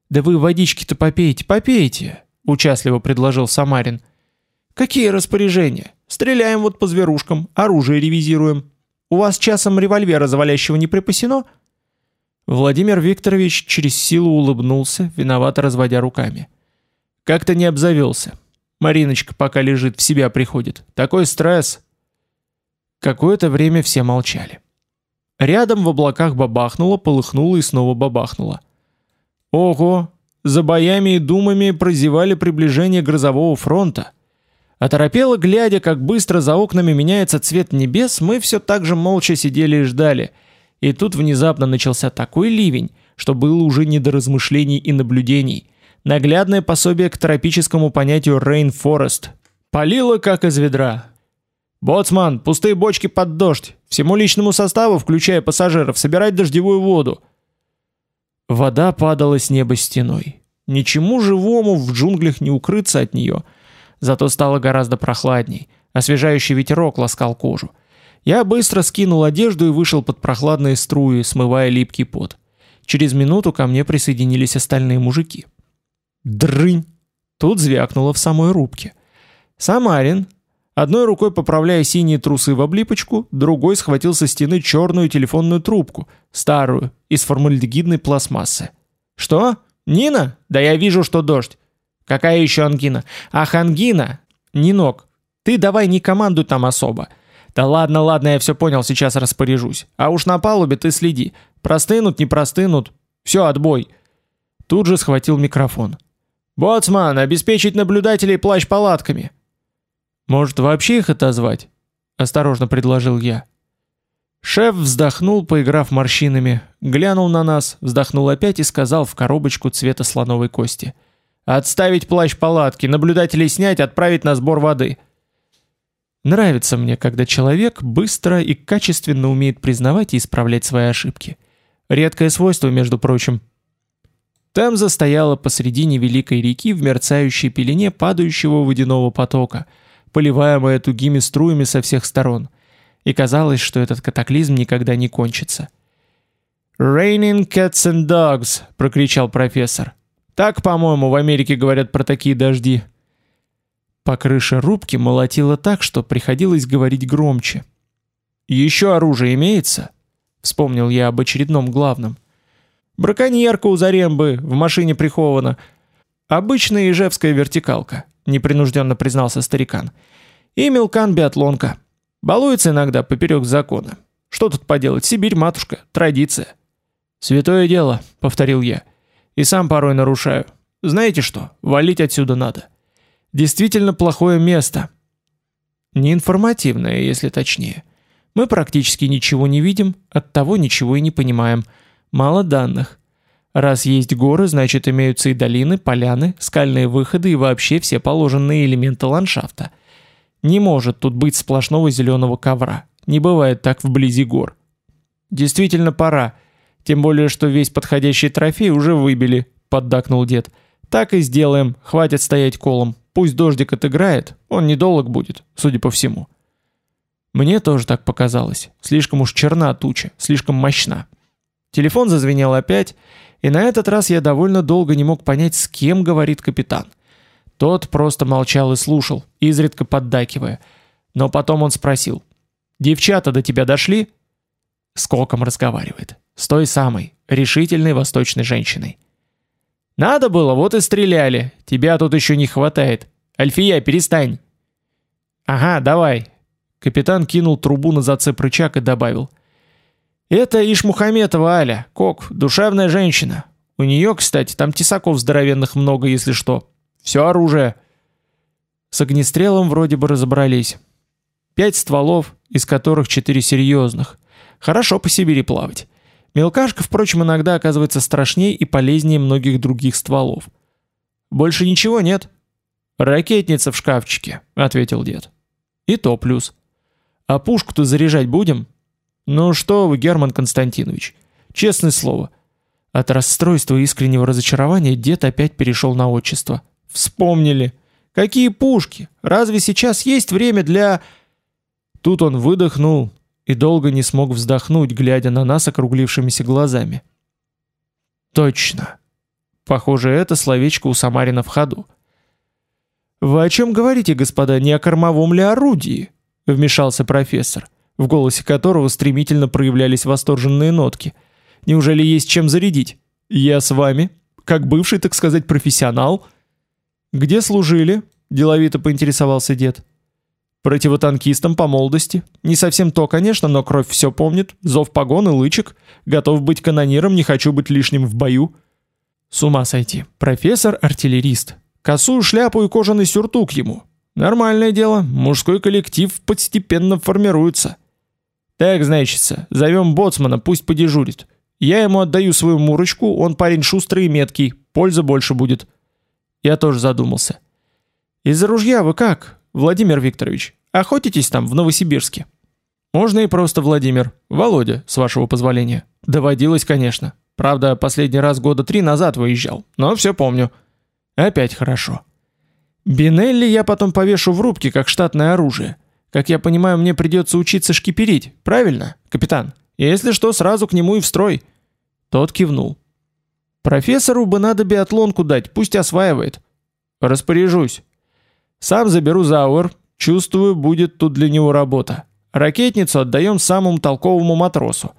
«Да вы водички-то попейте, попейте!» — участливо предложил Самарин. «Какие распоряжения? Стреляем вот по зверушкам, оружие ревизируем. У вас часом револьвера завалящего не припасено?» Владимир Викторович через силу улыбнулся, виновато разводя руками. «Как-то не обзавелся. Мариночка пока лежит, в себя приходит. Такой стресс!» Какое-то время все молчали. Рядом в облаках бабахнуло, полыхнуло и снова бабахнуло. «Ого! За боями и думами прозевали приближение грозового фронта!» Оторопело, глядя, как быстро за окнами меняется цвет небес, мы все так же молча сидели и ждали – и тут внезапно начался такой ливень, что было уже не до размышлений и наблюдений. Наглядное пособие к тропическому понятию rainforest. Полило как из ведра. «Боцман, пустые бочки под дождь! Всему личному составу, включая пассажиров, собирать дождевую воду!» Вода падала с неба стеной. Ничему живому в джунглях не укрыться от нее. Зато стало гораздо прохладней. Освежающий ветерок ласкал кожу. Я быстро скинул одежду и вышел под прохладные струи, смывая липкий пот. Через минуту ко мне присоединились остальные мужики. Дрынь! Тут звякнуло в самой рубке. Самарин, одной рукой поправляя синие трусы в облипочку, другой схватил со стены черную телефонную трубку, старую, из формальдегидной пластмассы. «Что? Нина? Да я вижу, что дождь. Какая еще ангина? Ах, ангина! Нинок, ты давай не командуй там особо. «Да ладно, ладно, я все понял, сейчас распоряжусь. А уж на палубе ты следи. Простынут, не простынут. Все, отбой». Тут же схватил микрофон. «Боцман, обеспечить наблюдателей плащ-палатками». «Может, вообще их отозвать?» — осторожно предложил я. Шеф вздохнул, поиграв морщинами, глянул на нас, вздохнул опять и сказал в коробочку цвета слоновой кости. «Отставить плащ-палатки, наблюдателей снять, отправить на сбор воды». Нравится мне, когда человек быстро и качественно умеет признавать и исправлять свои ошибки. Редкое свойство, между прочим. Темза стояла посредине великой реки в мерцающей пелене падающего водяного потока, поливаемая тугими струями со всех сторон. И казалось, что этот катаклизм никогда не кончится. «Raining cats and dogs!» — прокричал профессор. «Так, по-моему, в Америке говорят про такие дожди. По крыше рубки молотило так, что приходилось говорить громче. «Еще оружие имеется?» Вспомнил я об очередном главном. «Браконьерка у Зарембы, в машине прихована. Обычная ижевская вертикалка», непринужденно признался старикан. «И мелкан-биатлонка. Балуется иногда поперек закона. Что тут поделать, Сибирь, матушка, традиция». «Святое дело», — повторил я. «И сам порой нарушаю. Знаете что, валить отсюда надо». Действительно плохое место. Неинформативное, если точнее. Мы практически ничего не видим, оттого ничего и не понимаем. Мало данных. Раз есть горы, значит имеются и долины, поляны, скальные выходы и вообще все положенные элементы ландшафта. Не может тут быть сплошного зеленого ковра. Не бывает так вблизи гор. Действительно пора. Тем более, что весь подходящий трофей уже выбили, поддакнул дед. Так и сделаем, хватит стоять колом. Пусть дождик отыграет, он недолг будет, судя по всему. Мне тоже так показалось. Слишком уж черна туча, слишком мощна. Телефон зазвенел опять, и на этот раз я довольно долго не мог понять, с кем говорит капитан. Тот просто молчал и слушал, изредка поддакивая. Но потом он спросил. «Девчата до тебя дошли?» С Коком разговаривает. С той самой, решительной восточной женщиной. Надо было, вот и стреляли. Тебя тут еще не хватает. Альфия, перестань. Ага, давай. Капитан кинул трубу на зацеп рычаг и добавил. Это Ишмухаметова Аля, кок, душевная женщина. У нее, кстати, там тесаков здоровенных много, если что. Все оружие. С огнестрелом вроде бы разобрались. Пять стволов, из которых четыре серьезных. Хорошо по Сибири плавать. Мелкашка, впрочем, иногда оказывается страшнее и полезнее многих других стволов. Больше ничего нет. Ракетница в шкафчике, ответил дед. И то плюс. А пушку-то заряжать будем? Ну что вы, Герман Константинович, честное слово. От расстройства и искреннего разочарования дед опять перешел на отчество. Вспомнили. Какие пушки? Разве сейчас есть время для... Тут он выдохнул и долго не смог вздохнуть, глядя на нас округлившимися глазами. Точно. Похоже, это словечко у Самарина в ходу. «Вы о чем говорите, господа, не о кормовом ли орудии?» — вмешался профессор, в голосе которого стремительно проявлялись восторженные нотки. «Неужели есть чем зарядить? Я с вами, как бывший, так сказать, профессионал». «Где служили?» — деловито поинтересовался дед. «Противотанкистом по молодости. Не совсем то, конечно, но кровь все помнит. Зов погон и лычек. Готов быть канониром, не хочу быть лишним в бою». С ума сойти. Профессор-артиллерист. Косую шляпу и кожаный сюртук ему. Нормальное дело, мужской коллектив постепенно формируется. Так, значится, зовем боцмана, пусть подежурит. Я ему отдаю свою мурочку, он парень шустрый и меткий, польза больше будет. Я тоже задумался. Из-за ружья вы как, Владимир Викторович? Охотитесь там, в Новосибирске? Можно и просто Владимир. Володя, с вашего позволения. Доводилось, конечно. Правда, последний раз года три назад выезжал, но все помню. Опять хорошо. Бинелли я потом повешу в рубке, как штатное оружие. Как я понимаю, мне придется учиться шкиперить, правильно, капитан? Если что, сразу к нему и в строй. Тот кивнул. Профессору бы надо биатлонку дать, пусть осваивает. Распоряжусь. Сам заберу Зауэр, чувствую, будет тут для него работа. Ракетницу отдаем самому толковому матросу.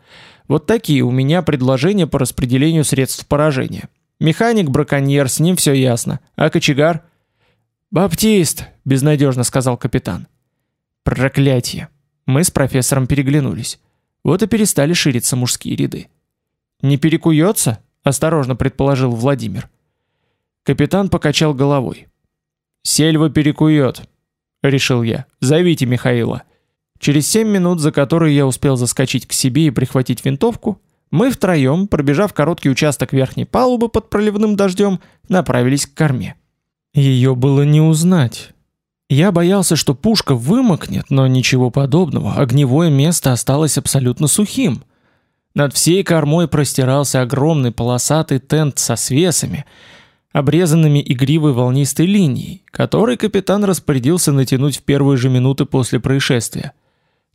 Вот такие у меня предложения по распределению средств поражения. Механик-браконьер, с ним все ясно. А кочегар? «Баптист», — безнадежно сказал капитан. Проклятие. Мы с профессором переглянулись. Вот и перестали шириться мужские ряды. «Не перекуется?» — осторожно предположил Владимир. Капитан покачал головой. «Сельва перекует», — решил я. «Зовите Михаила». Через семь минут, за которые я успел заскочить к себе и прихватить винтовку, мы втроем, пробежав короткий участок верхней палубы под проливным дождем, направились к корме. Ее было не узнать. Я боялся, что пушка вымокнет, но ничего подобного, огневое место осталось абсолютно сухим. Над всей кормой простирался огромный полосатый тент со свесами, обрезанными игривой волнистой линией, который капитан распорядился натянуть в первые же минуты после происшествия.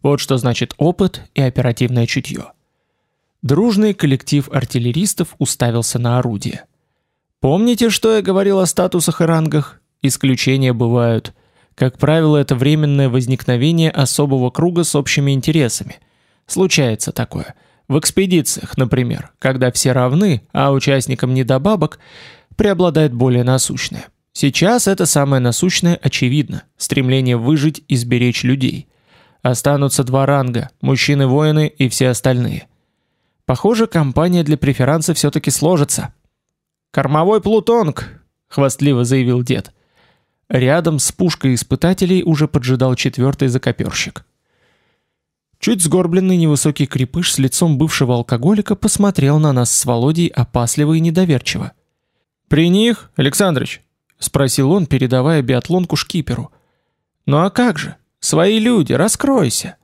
Вот что значит опыт и оперативное чутье. Дружный коллектив артиллеристов уставился на орудие. Помните, что я говорил о статусах и рангах? Исключения бывают. Как правило, это временное возникновение особого круга с общими интересами. Случается такое. В экспедициях, например, когда все равны, а участникам недобабок, преобладает более насущное. Сейчас это самое насущное очевидно – стремление выжить и сберечь людей. Останутся два ранга – мужчины-воины и все остальные. Похоже, компания для преферанса все-таки сложится. «Кормовой плутонг!» — хвастливо заявил дед. Рядом с пушкой испытателей уже поджидал четвертый закоперщик. Чуть сгорбленный невысокий крепыш с лицом бывшего алкоголика посмотрел на нас с Володей опасливо и недоверчиво. «При них, Александрыч?» — спросил он, передавая биатлонку шкиперу. «Ну а как же? Свои люди, раскройся!»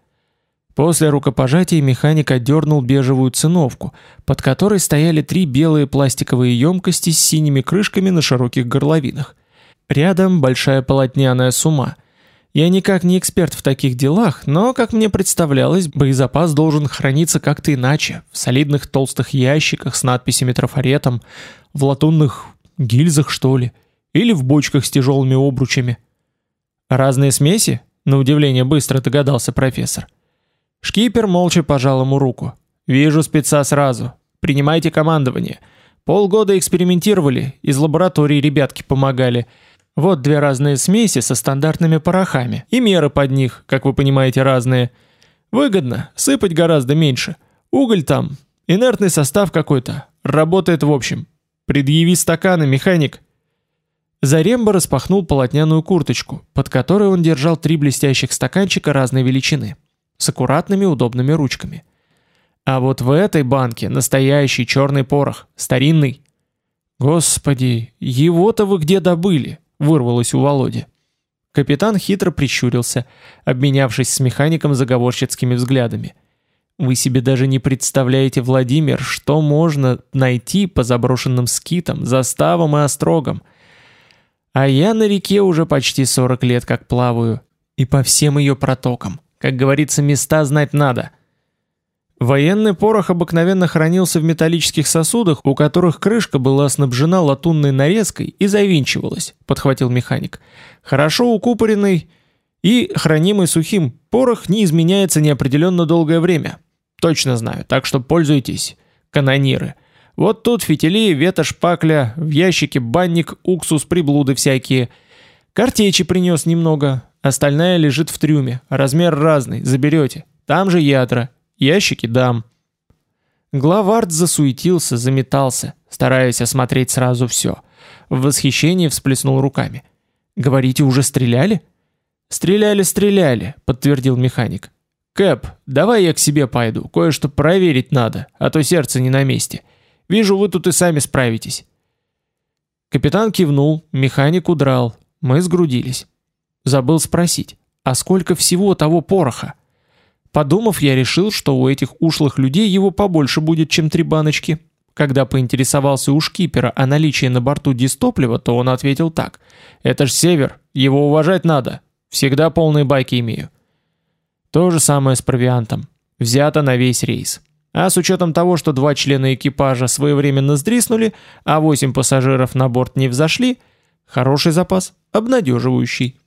После рукопожатия механик отдернул бежевую циновку, под которой стояли три белые пластиковые емкости с синими крышками на широких горловинах. Рядом большая полотняная сума. Я никак не эксперт в таких делах, но, как мне представлялось, боезапас должен храниться как-то иначе, в солидных толстых ящиках с надписями трафаретом, в латунных гильзах, что ли, или в бочках с тяжелыми обручами. Разные смеси? На удивление быстро догадался профессор. Шкипер молча пожал ему руку. «Вижу спеца сразу. Принимайте командование. Полгода экспериментировали, из лаборатории ребятки помогали. Вот две разные смеси со стандартными порохами. И меры под них, как вы понимаете, разные. Выгодно, сыпать гораздо меньше. Уголь там, инертный состав какой-то. Работает в общем. Предъяви стаканы, механик». Заремба распахнул полотняную курточку, под которой он держал три блестящих стаканчика разной величины, с аккуратными удобными ручками. А вот в этой банке настоящий черный порох, старинный. Господи, его-то вы где добыли? Вырвалось у Володи. Капитан хитро прищурился, обменявшись с механиком заговорщицкими взглядами. Вы себе даже не представляете, Владимир, что можно найти по заброшенным скитам, заставам и острогам. А я на реке уже почти 40 лет как плаваю, и по всем ее протокам. Как говорится, места знать надо. Военный порох обыкновенно хранился в металлических сосудах, у которых крышка была снабжена латунной нарезкой и завинчивалась, подхватил механик. Хорошо укупоренный и хранимый сухим порох не изменяется неопределенно долгое время. Точно знаю, так что пользуйтесь, канониры. Вот тут фитили, ветошь, пакля, в ящике банник, уксус, приблуды всякие. Картечи принес немного, остальная лежит в трюме, размер разный, заберете. Там же ядра, Ящики дам. Главард засуетился, заметался, стараясь осмотреть сразу все. В восхищении всплеснул руками. «Говорите, уже стреляли?» «Стреляли, стреляли», — подтвердил механик. «Кэп, давай я к себе пойду, кое-что проверить надо, а то сердце не на месте. Вижу, вы тут и сами справитесь». Капитан кивнул, механик удрал, мы сгрудились. Забыл спросить, а сколько всего того пороха? Подумав, я решил, что у этих ушлых людей его побольше будет, чем три баночки. Когда поинтересовался у шкипера о наличии на борту дистоплива, то он ответил так. «Это ж север, его уважать надо. Всегда полные байки имею». То же самое с провиантом. Взято на весь рейс. А с учетом того, что два члена экипажа своевременно сдриснули, а восемь пассажиров на борт не взошли, хороший запас, обнадеживающий.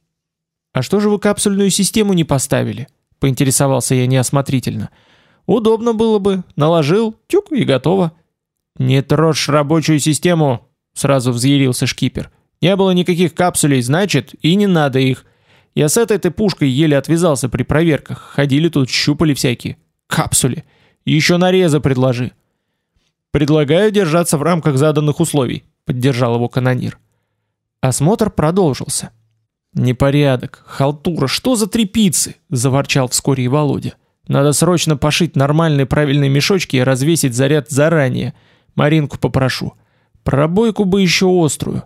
«А что же вы капсульную систему не поставили?» Поинтересовался я неосмотрительно. Удобно было бы, наложил, тюк и готово. Не трожь рабочую систему, сразу взъярился шкипер. Не было никаких капсулей, значит, и не надо их. Я с этой-то пушкой еле отвязался при проверках. Ходили тут, щупали всякие. Капсули. Еще нарезы предложи. Предлагаю держаться в рамках заданных условий, поддержал его канонир. Осмотр продолжился. «Непорядок, халтура, что за трепицы?» – заворчал вскоре и Володя. «Надо срочно пошить нормальные правильные мешочки и развесить заряд заранее. Маринку попрошу. Пробойку бы еще острую».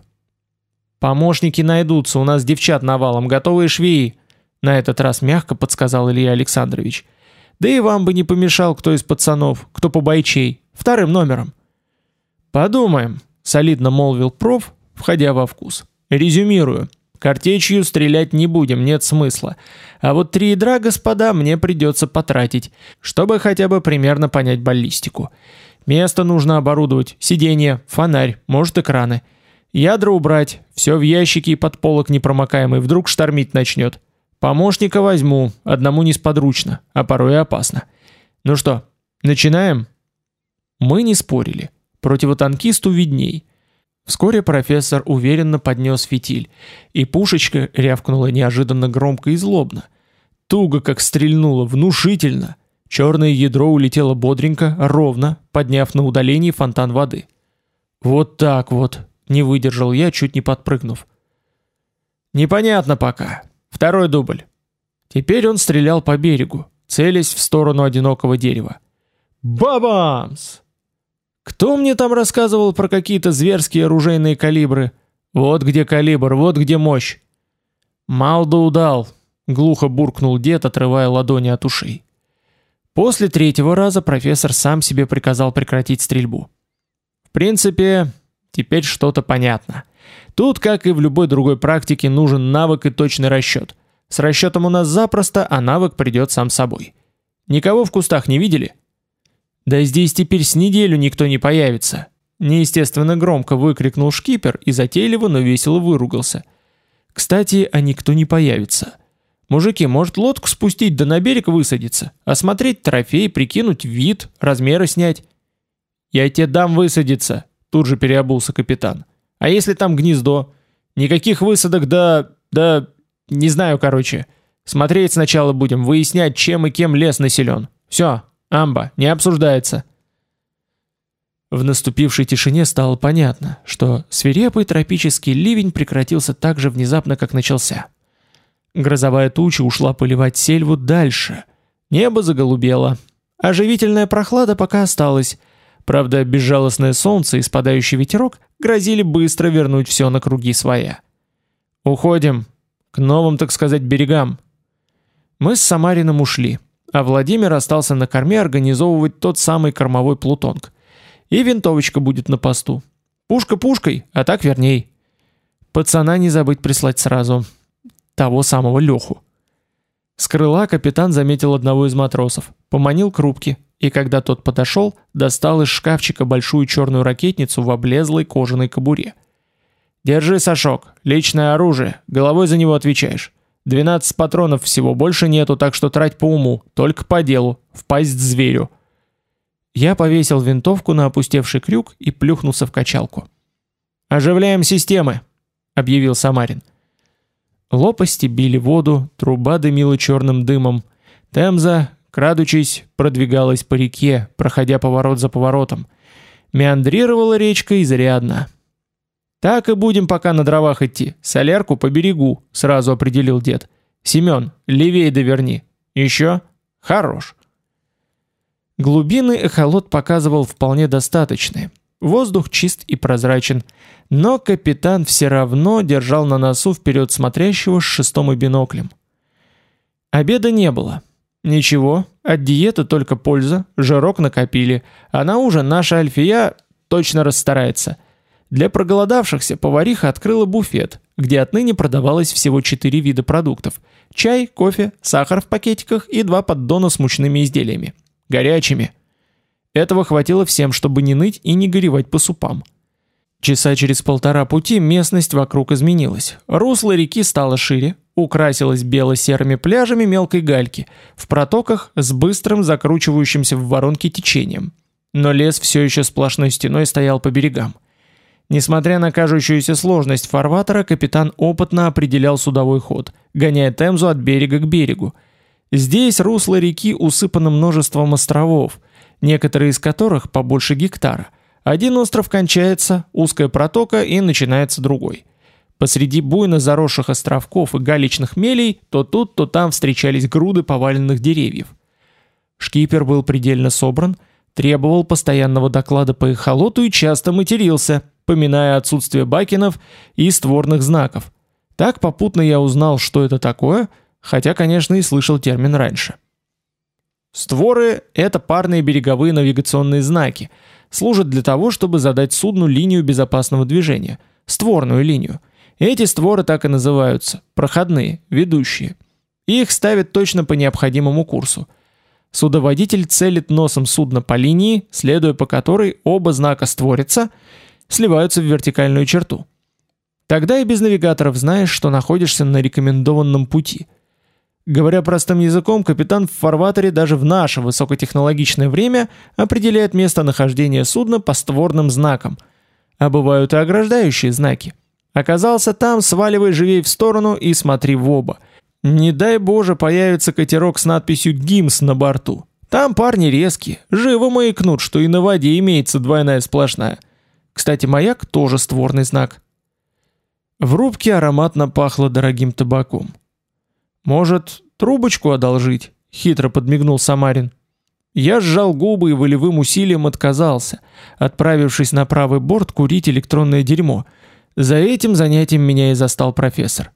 «Помощники найдутся, у нас девчат навалом, готовые швеи», – на этот раз мягко подсказал Илья Александрович. «Да и вам бы не помешал кто из пацанов, кто побойчей, вторым номером». «Подумаем», – солидно молвил проф, входя во вкус. «Резюмирую». Картечью стрелять не будем, нет смысла. А вот три ядра, господа, мне придется потратить, чтобы хотя бы примерно понять баллистику. Место нужно оборудовать, сиденье, фонарь, может экраны. Ядра убрать, все в ящике и под полок непромокаемый, вдруг штормить начнет. Помощника возьму, одному несподручно, а порой и опасно. Ну что, начинаем? Мы не спорили. Противотанкисту видней. Вскоре профессор уверенно поднес фитиль, и пушечка рявкнула неожиданно громко и злобно. Туго как стрельнула, внушительно. Черное ядро улетело бодренько, ровно, подняв на удалении фонтан воды. «Вот так вот», — не выдержал я, чуть не подпрыгнув. «Непонятно пока. Второй дубль». Теперь он стрелял по берегу, целясь в сторону одинокого дерева. «Бабамс!» Кто мне там рассказывал про какие-то зверские оружейные калибры? Вот где калибр, вот где мощь. Мал да удал, глухо буркнул дед, отрывая ладони от ушей. После третьего раза профессор сам себе приказал прекратить стрельбу. В принципе, теперь что-то понятно. Тут, как и в любой другой практике, нужен навык и точный расчет. С расчетом у нас запросто, а навык придет сам собой. Никого в кустах не видели? Да здесь теперь с неделю никто не появится. Неестественно громко выкрикнул шкипер и затейливо, но весело выругался. Кстати, а никто не появится. Мужики, может лодку спустить да на берег высадиться, осмотреть трофей, прикинуть вид, размеры снять? Я тебе дам высадиться, тут же переобулся капитан. А если там гнездо? Никаких высадок да... да... не знаю, короче. Смотреть сначала будем, выяснять, чем и кем лес населен. Все, Амба, не обсуждается. В наступившей тишине стало понятно, что свирепый тропический ливень прекратился так же внезапно, как начался. Грозовая туча ушла поливать сельву дальше. Небо заголубело. Оживительная прохлада пока осталась. Правда, безжалостное солнце и спадающий ветерок грозили быстро вернуть все на круги своя. «Уходим. К новым, так сказать, берегам». Мы с Самарином ушли, а Владимир остался на корме организовывать тот самый кормовой плутонг. И винтовочка будет на посту. Пушка пушкой, а так верней. Пацана не забыть прислать сразу. Того самого Леху. С крыла капитан заметил одного из матросов, поманил к рубке, и когда тот подошел, достал из шкафчика большую черную ракетницу в облезлой кожаной кобуре. «Держи, Сашок, личное оружие, головой за него отвечаешь. 12 патронов всего, больше нету, так что трать по уму, только по делу, в пасть зверю». Я повесил винтовку на опустевший крюк и плюхнулся в качалку. «Оживляем системы», — объявил Самарин. Лопасти били воду, труба дымила черным дымом. Темза, крадучись, продвигалась по реке, проходя поворот за поворотом. Меандрировала речка изрядно. «Так и будем пока на дровах идти. Солярку по берегу», — сразу определил дед. «Семен, левее доверни. Еще? Хорош». Глубины эхолот показывал вполне достаточные. Воздух чист и прозрачен, но капитан все равно держал на носу вперед смотрящего с шестом и биноклем. Обеда не было. Ничего, от диеты только польза, жирок накопили, а на ужин наша Альфия точно расстарается. Для проголодавшихся повариха открыла буфет, где отныне продавалось всего четыре вида продуктов. Чай, кофе, сахар в пакетиках и два поддона с мучными изделиями. Горячими. Этого хватило всем, чтобы не ныть и не горевать по супам. Часа через полтора пути местность вокруг изменилась. Русло реки стало шире, украсилось бело-серыми пляжами мелкой гальки, в протоках с быстрым закручивающимся в воронке течением. Но лес все еще сплошной стеной стоял по берегам. Несмотря на кажущуюся сложность фарватера, капитан опытно определял судовой ход, гоняя Темзу от берега к берегу. Здесь русло реки усыпано множеством островов – некоторые из которых побольше гектара. Один остров кончается, узкая протока и начинается другой. Посреди буйно заросших островков и галечных мелей то тут, то там встречались груды поваленных деревьев. Шкипер был предельно собран, требовал постоянного доклада по эхолоту и часто матерился, поминая отсутствие бакенов и створных знаков. Так попутно я узнал, что это такое, хотя, конечно, и слышал термин раньше. Створы – это парные береговые навигационные знаки, служат для того, чтобы задать судну линию безопасного движения, створную линию. Эти створы так и называются – проходные, ведущие. Их ставят точно по необходимому курсу. Судоводитель целит носом судна по линии, следуя по которой оба знака створятся, сливаются в вертикальную черту. Тогда и без навигаторов знаешь, что находишься на рекомендованном пути – Говоря простым языком, капитан в фарватере даже в наше высокотехнологичное время определяет местонахождение судна по створным знакам. А бывают и ограждающие знаки. Оказался там, сваливай живей в сторону и смотри в оба. Не дай боже появится катерок с надписью «ГИМС» на борту. Там парни резкие, живо маякнут, что и на воде имеется двойная сплошная. Кстати, маяк тоже створный знак. В рубке ароматно пахло дорогим табаком. Может, трубочку одолжить? Хитро подмигнул Самарин. Я сжал губы и волевым усилием отказался, отправившись на правый борт курить электронное дерьмо. За этим занятием меня и застал профессор.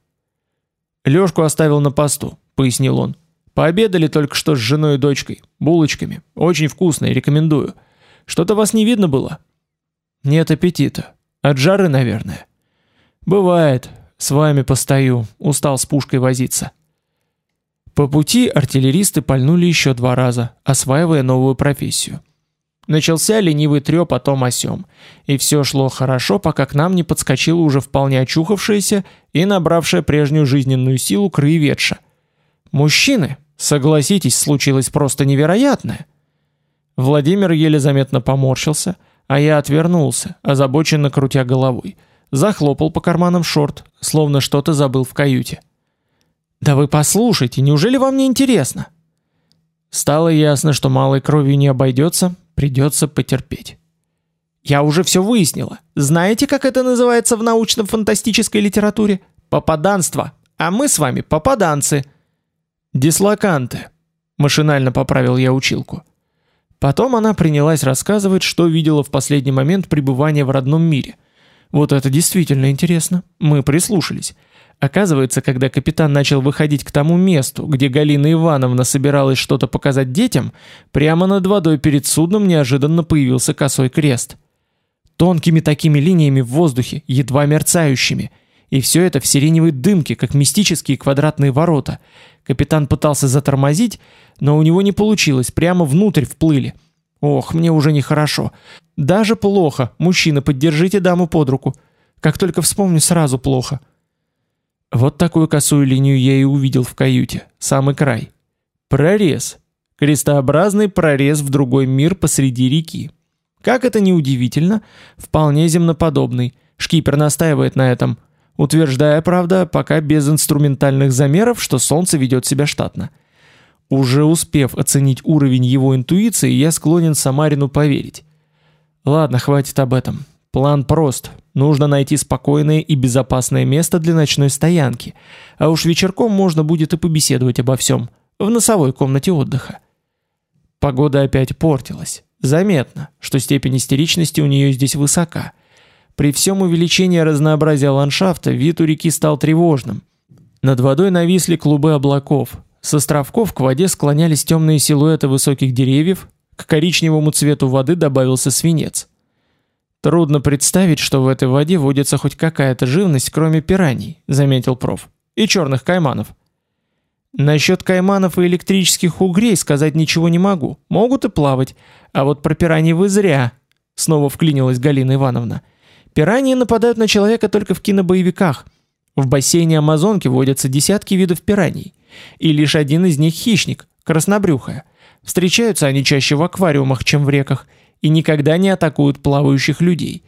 Лёшку оставил на посту, пояснил он. Пообедали только что с женой и дочкой, булочками. Очень вкусные, рекомендую. Что-то вас не видно было? Нет аппетита. От жары, наверное. Бывает. С вами постою, устал с пушкой возиться. По пути артиллеристы пальнули еще два раза, осваивая новую профессию. Начался ленивый трёп о том о сём, и все шло хорошо, пока к нам не подскочила уже вполне очухавшаяся и набравшая прежнюю жизненную силу краеведша. Мужчины, согласитесь, случилось просто невероятное. Владимир еле заметно поморщился, а я отвернулся, озабоченно крутя головой. Захлопал по карманам шорт, словно что-то забыл в каюте. Да вы послушайте, неужели вам не интересно? Стало ясно, что малой кровью не обойдется, придется потерпеть. Я уже все выяснила. Знаете, как это называется в научно-фантастической литературе? Попаданство. А мы с вами попаданцы. Дислоканты. Машинально поправил я училку. Потом она принялась рассказывать, что видела в последний момент пребывания в родном мире. Вот это действительно интересно. Мы прислушались. Оказывается, когда капитан начал выходить к тому месту, где Галина Ивановна собиралась что-то показать детям, прямо над водой перед судном неожиданно появился косой крест. Тонкими такими линиями в воздухе, едва мерцающими. И все это в сиреневой дымке, как мистические квадратные ворота. Капитан пытался затормозить, но у него не получилось, прямо внутрь вплыли. Ох, мне уже нехорошо. Даже плохо. Мужчина, поддержите даму под руку. Как только вспомню, сразу плохо. Вот такую косую линию я и увидел в каюте, самый край. Прорез. Крестообразный прорез в другой мир посреди реки. Как это ни удивительно, вполне земноподобный. Шкипер настаивает на этом, утверждая, правда, пока без инструментальных замеров, что Солнце ведет себя штатно. Уже успев оценить уровень его интуиции, я склонен Самарину поверить. Ладно, хватит об этом. План прост. Нужно найти спокойное и безопасное место для ночной стоянки. А уж вечерком можно будет и побеседовать обо всем. В носовой комнате отдыха. Погода опять портилась. Заметно, что степень истеричности у нее здесь высока. При всем увеличении разнообразия ландшафта вид у реки стал тревожным. Над водой нависли клубы облаков. С островков к воде склонялись темные силуэты высоких деревьев, к коричневому цвету воды добавился свинец. Трудно представить, что в этой воде водится хоть какая-то живность, кроме пираний, заметил проф. И черных кайманов. Насчет кайманов и электрических угрей сказать ничего не могу. Могут и плавать. А вот про пираний вы зря. Снова вклинилась Галина Ивановна. Пираньи нападают на человека только в кинобоевиках. В бассейне Амазонки водятся десятки видов пираний. И лишь один из них хищник, краснобрюхая. Встречаются они чаще в аквариумах, чем в реках и никогда не атакуют плавающих людей.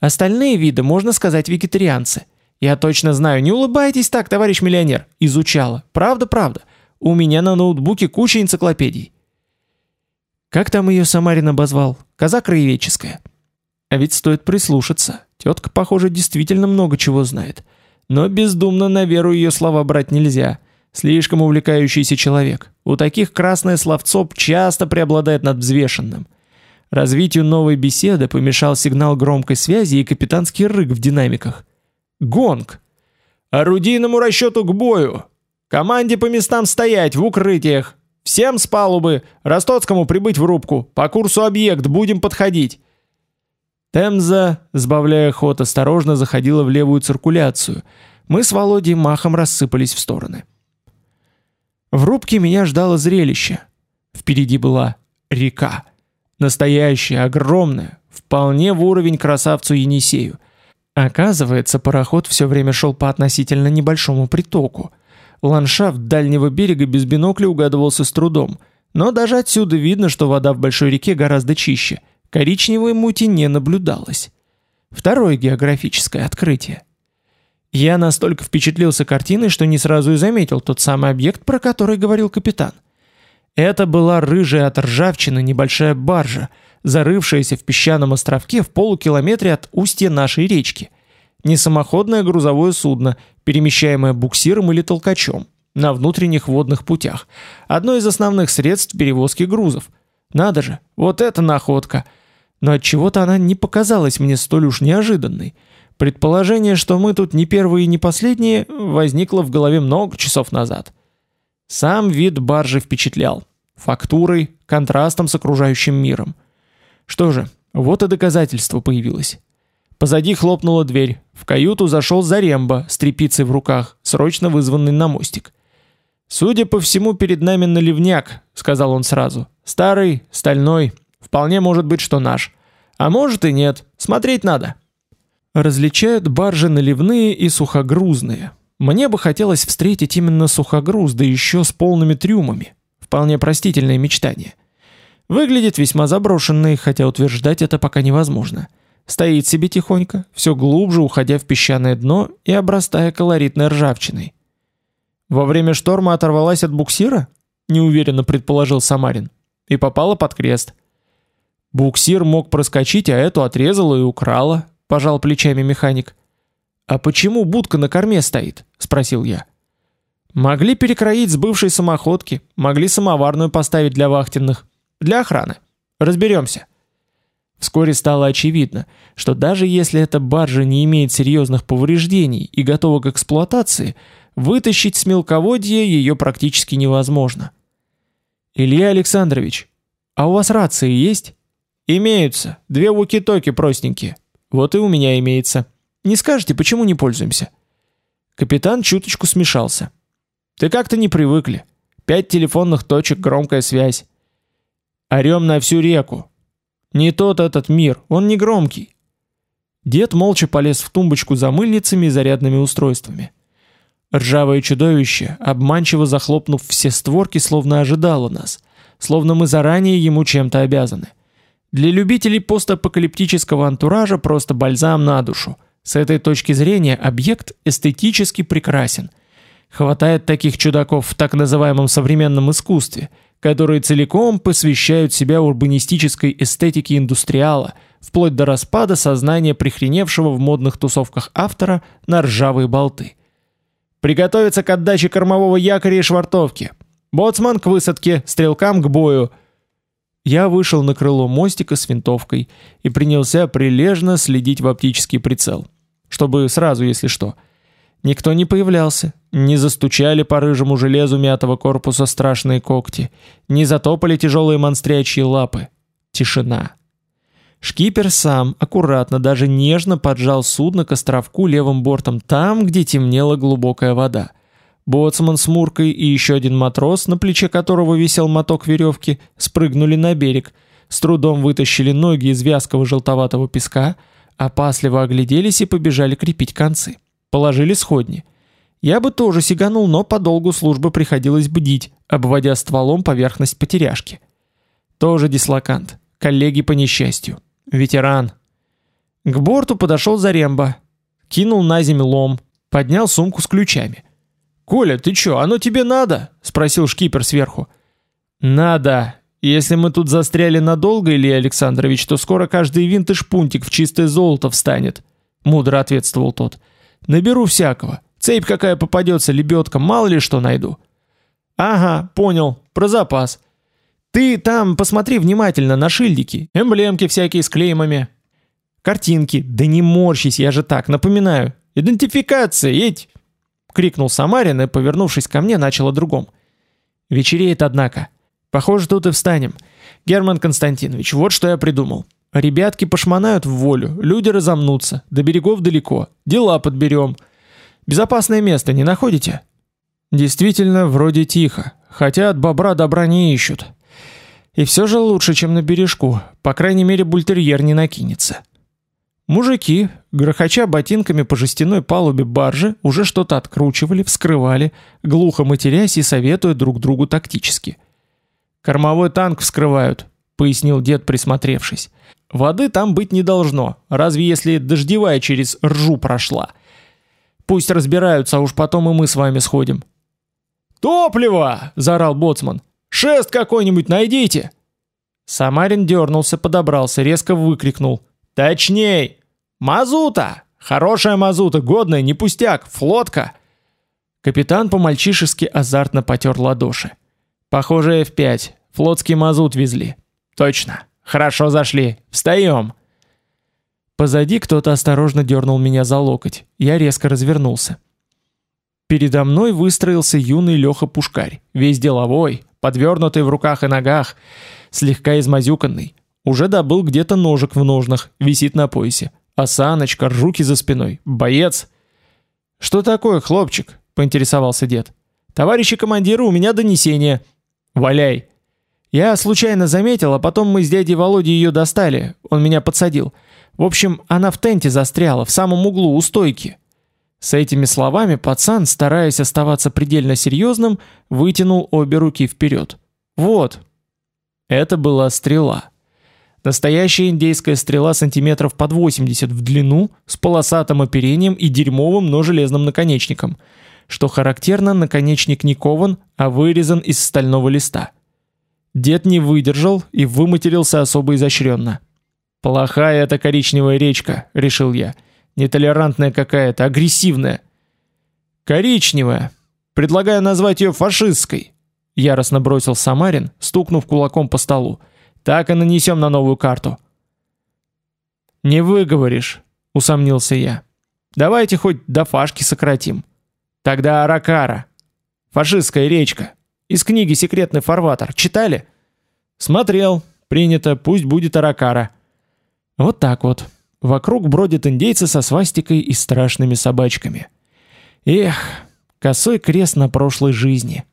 Остальные виды, можно сказать, вегетарианцы. Я точно знаю, не улыбайтесь так, товарищ миллионер. Изучала. Правда, правда. У меня на ноутбуке куча энциклопедий. Как там ее Самарин обозвал? Коза краеведческая. А ведь стоит прислушаться. Тетка, похоже, действительно много чего знает. Но бездумно на веру ее слова брать нельзя. Слишком увлекающийся человек. У таких красное словцо часто преобладает над взвешенным. Развитию новой беседы помешал сигнал громкой связи и капитанский рык в динамиках. Гонг. Орудийному расчету к бою. Команде по местам стоять в укрытиях. Всем с палубы. Ростоцкому прибыть в рубку. По курсу объект будем подходить. Темза, сбавляя ход, осторожно заходила в левую циркуляцию. Мы с Володей махом рассыпались в стороны. В рубке меня ждало зрелище. Впереди была река. Настоящая, огромная, вполне в уровень красавцу Енисею. Оказывается, пароход все время шел по относительно небольшому притоку. Ландшафт дальнего берега без бинокля угадывался с трудом, но даже отсюда видно, что вода в большой реке гораздо чище. Коричневой мути не наблюдалось. Второе географическое открытие. Я настолько впечатлился картиной, что не сразу и заметил тот самый объект, про который говорил капитан. Это была рыжая от ржавчины небольшая баржа, зарывшаяся в песчаном островке в полукилометре от устья нашей речки. Не самоходное грузовое судно, перемещаемое буксиром или толкачом на внутренних водных путях. Одно из основных средств перевозки грузов. Надо же, вот это находка. Но от чего-то она не показалась мне столь уж неожиданной. Предположение, что мы тут не первые и не последние, возникло в голове много часов назад. Сам вид баржи впечатлял. Фактурой, контрастом с окружающим миром. Что же, вот и доказательство появилось. Позади хлопнула дверь. В каюту зашел Заремба с тряпицей в руках, срочно вызванный на мостик. «Судя по всему, перед нами наливняк», — сказал он сразу. «Старый, стальной, вполне может быть, что наш. А может и нет, смотреть надо». Различают баржи наливные и сухогрузные. Мне бы хотелось встретить именно сухогруз, да еще с полными трюмами. Вполне простительное мечтание. Выглядит весьма заброшенный, хотя утверждать это пока невозможно. Стоит себе тихонько, все глубже уходя в песчаное дно и обрастая колоритной ржавчиной. Во время шторма оторвалась от буксира? Неуверенно предположил Самарин. И попала под крест. Буксир мог проскочить, а эту отрезала и украла, пожал плечами механик. А почему будка на корме стоит? спросил я. Могли перекроить с бывшей самоходки, могли самоварную поставить для вахтенных, для охраны. Разберемся. Вскоре стало очевидно, что даже если эта баржа не имеет серьезных повреждений и готова к эксплуатации, вытащить с мелководья ее практически невозможно. Илья Александрович, а у вас рации есть? Имеются, две уки-токи простенькие. Вот и у меня имеется. Не скажете, почему не пользуемся? Капитан чуточку смешался. Ты как-то не привыкли. Пять телефонных точек, громкая связь. Орем на всю реку. Не тот этот мир, он не громкий. Дед молча полез в тумбочку за мыльницами и зарядными устройствами. Ржавое чудовище, обманчиво захлопнув все створки, словно ожидало нас, словно мы заранее ему чем-то обязаны. Для любителей постапокалиптического антуража просто бальзам на душу. С этой точки зрения объект эстетически прекрасен. Хватает таких чудаков в так называемом современном искусстве, которые целиком посвящают себя урбанистической эстетике индустриала, вплоть до распада сознания прихреневшего в модных тусовках автора на ржавые болты. Приготовиться к отдаче кормового якоря и швартовки. Боцман к высадке, стрелкам к бою. Я вышел на крыло мостика с винтовкой и принялся прилежно следить в оптический прицел, чтобы сразу, если что. Никто не появлялся, не застучали по рыжему железу мятого корпуса страшные когти, не затопали тяжелые монстрячьи лапы. Тишина. Шкипер сам аккуратно, даже нежно поджал судно к островку левым бортом там, где темнела глубокая вода. Боцман с Муркой и еще один матрос, на плече которого висел моток веревки, спрыгнули на берег, с трудом вытащили ноги из вязкого желтоватого песка, опасливо огляделись и побежали крепить концы. Положили сходни. Я бы тоже сиганул, но по долгу службы приходилось бдить, обводя стволом поверхность потеряшки. Тоже дислокант, коллеги по несчастью. Ветеран. К борту подошел Заремба. Кинул на землю лом. Поднял сумку с ключами. «Коля, ты чё, оно тебе надо?» Спросил шкипер сверху. «Надо. Если мы тут застряли надолго, Илья Александрович, то скоро каждый винт и шпунтик в чистое золото встанет», мудро ответствовал тот. «Наберу всякого. Цепь какая попадется, лебедка, мало ли что найду». «Ага, понял. Про запас. Ты там посмотри внимательно на шильдики, эмблемки всякие с клеймами. Картинки, да не морщись, я же так, напоминаю. Идентификация, едь!» Крикнул Самарин и, повернувшись ко мне, начал о другом. «Вечереет, однако. Похоже, тут и встанем. Герман Константинович, вот что я придумал. Ребятки пошмонают в волю, люди разомнутся, до берегов далеко, дела подберем. Безопасное место не находите?» «Действительно, вроде тихо, хотя от бобра добра не ищут». И все же лучше, чем на бережку. По крайней мере, бультерьер не накинется. Мужики, грохоча ботинками по жестяной палубе баржи, уже что-то откручивали, вскрывали, глухо матерясь и советуя друг другу тактически. «Кормовой танк вскрывают», — пояснил дед, присмотревшись. «Воды там быть не должно, разве если дождевая через ржу прошла. Пусть разбираются, а уж потом и мы с вами сходим». «Топливо!» — заорал боцман. Шест какой-нибудь найдите!» Самарин дернулся, подобрался, резко выкрикнул. «Точней! Мазута! Хорошая мазута, годная, не пустяк, флотка!» Капитан по-мальчишески азартно потер ладоши. «Похоже, F5. Флотский мазут везли». «Точно. Хорошо зашли. Встаем!» Позади кто-то осторожно дернул меня за локоть. Я резко развернулся. Передо мной выстроился юный Леха Пушкарь, весь деловой, подвернутый в руках и ногах, слегка измазюканный. Уже добыл где-то ножик в ножнах, висит на поясе. Осаночка, руки за спиной. Боец. «Что такое, хлопчик?» — поинтересовался дед. «Товарищи командиры, у меня донесение». «Валяй». Я случайно заметил, а потом мы с дядей Володей ее достали. Он меня подсадил. В общем, она в тенте застряла, в самом углу у стойки. С этими словами пацан, стараясь оставаться предельно серьезным, вытянул обе руки вперед. Вот. Это была стрела. Настоящая индейская стрела сантиметров под 80 в длину, с полосатым оперением и дерьмовым, но железным наконечником. Что характерно, наконечник не кован, а вырезан из стального листа. Дед не выдержал и выматерился особо изощренно. «Плохая эта коричневая речка», — решил я. «Нетолерантная какая-то, агрессивная». «Коричневая. Предлагаю назвать ее фашистской», — яростно бросил Самарин, стукнув кулаком по столу. «Так и нанесем на новую карту». «Не выговоришь», — усомнился я. «Давайте хоть до фашки сократим». «Тогда Аракара. Фашистская речка. Из книги «Секретный фарватер». Читали?» «Смотрел. Принято. Пусть будет Аракара». Вот так вот. Вокруг бродят индейцы со свастикой и страшными собачками. Эх, косой крест на прошлой жизни.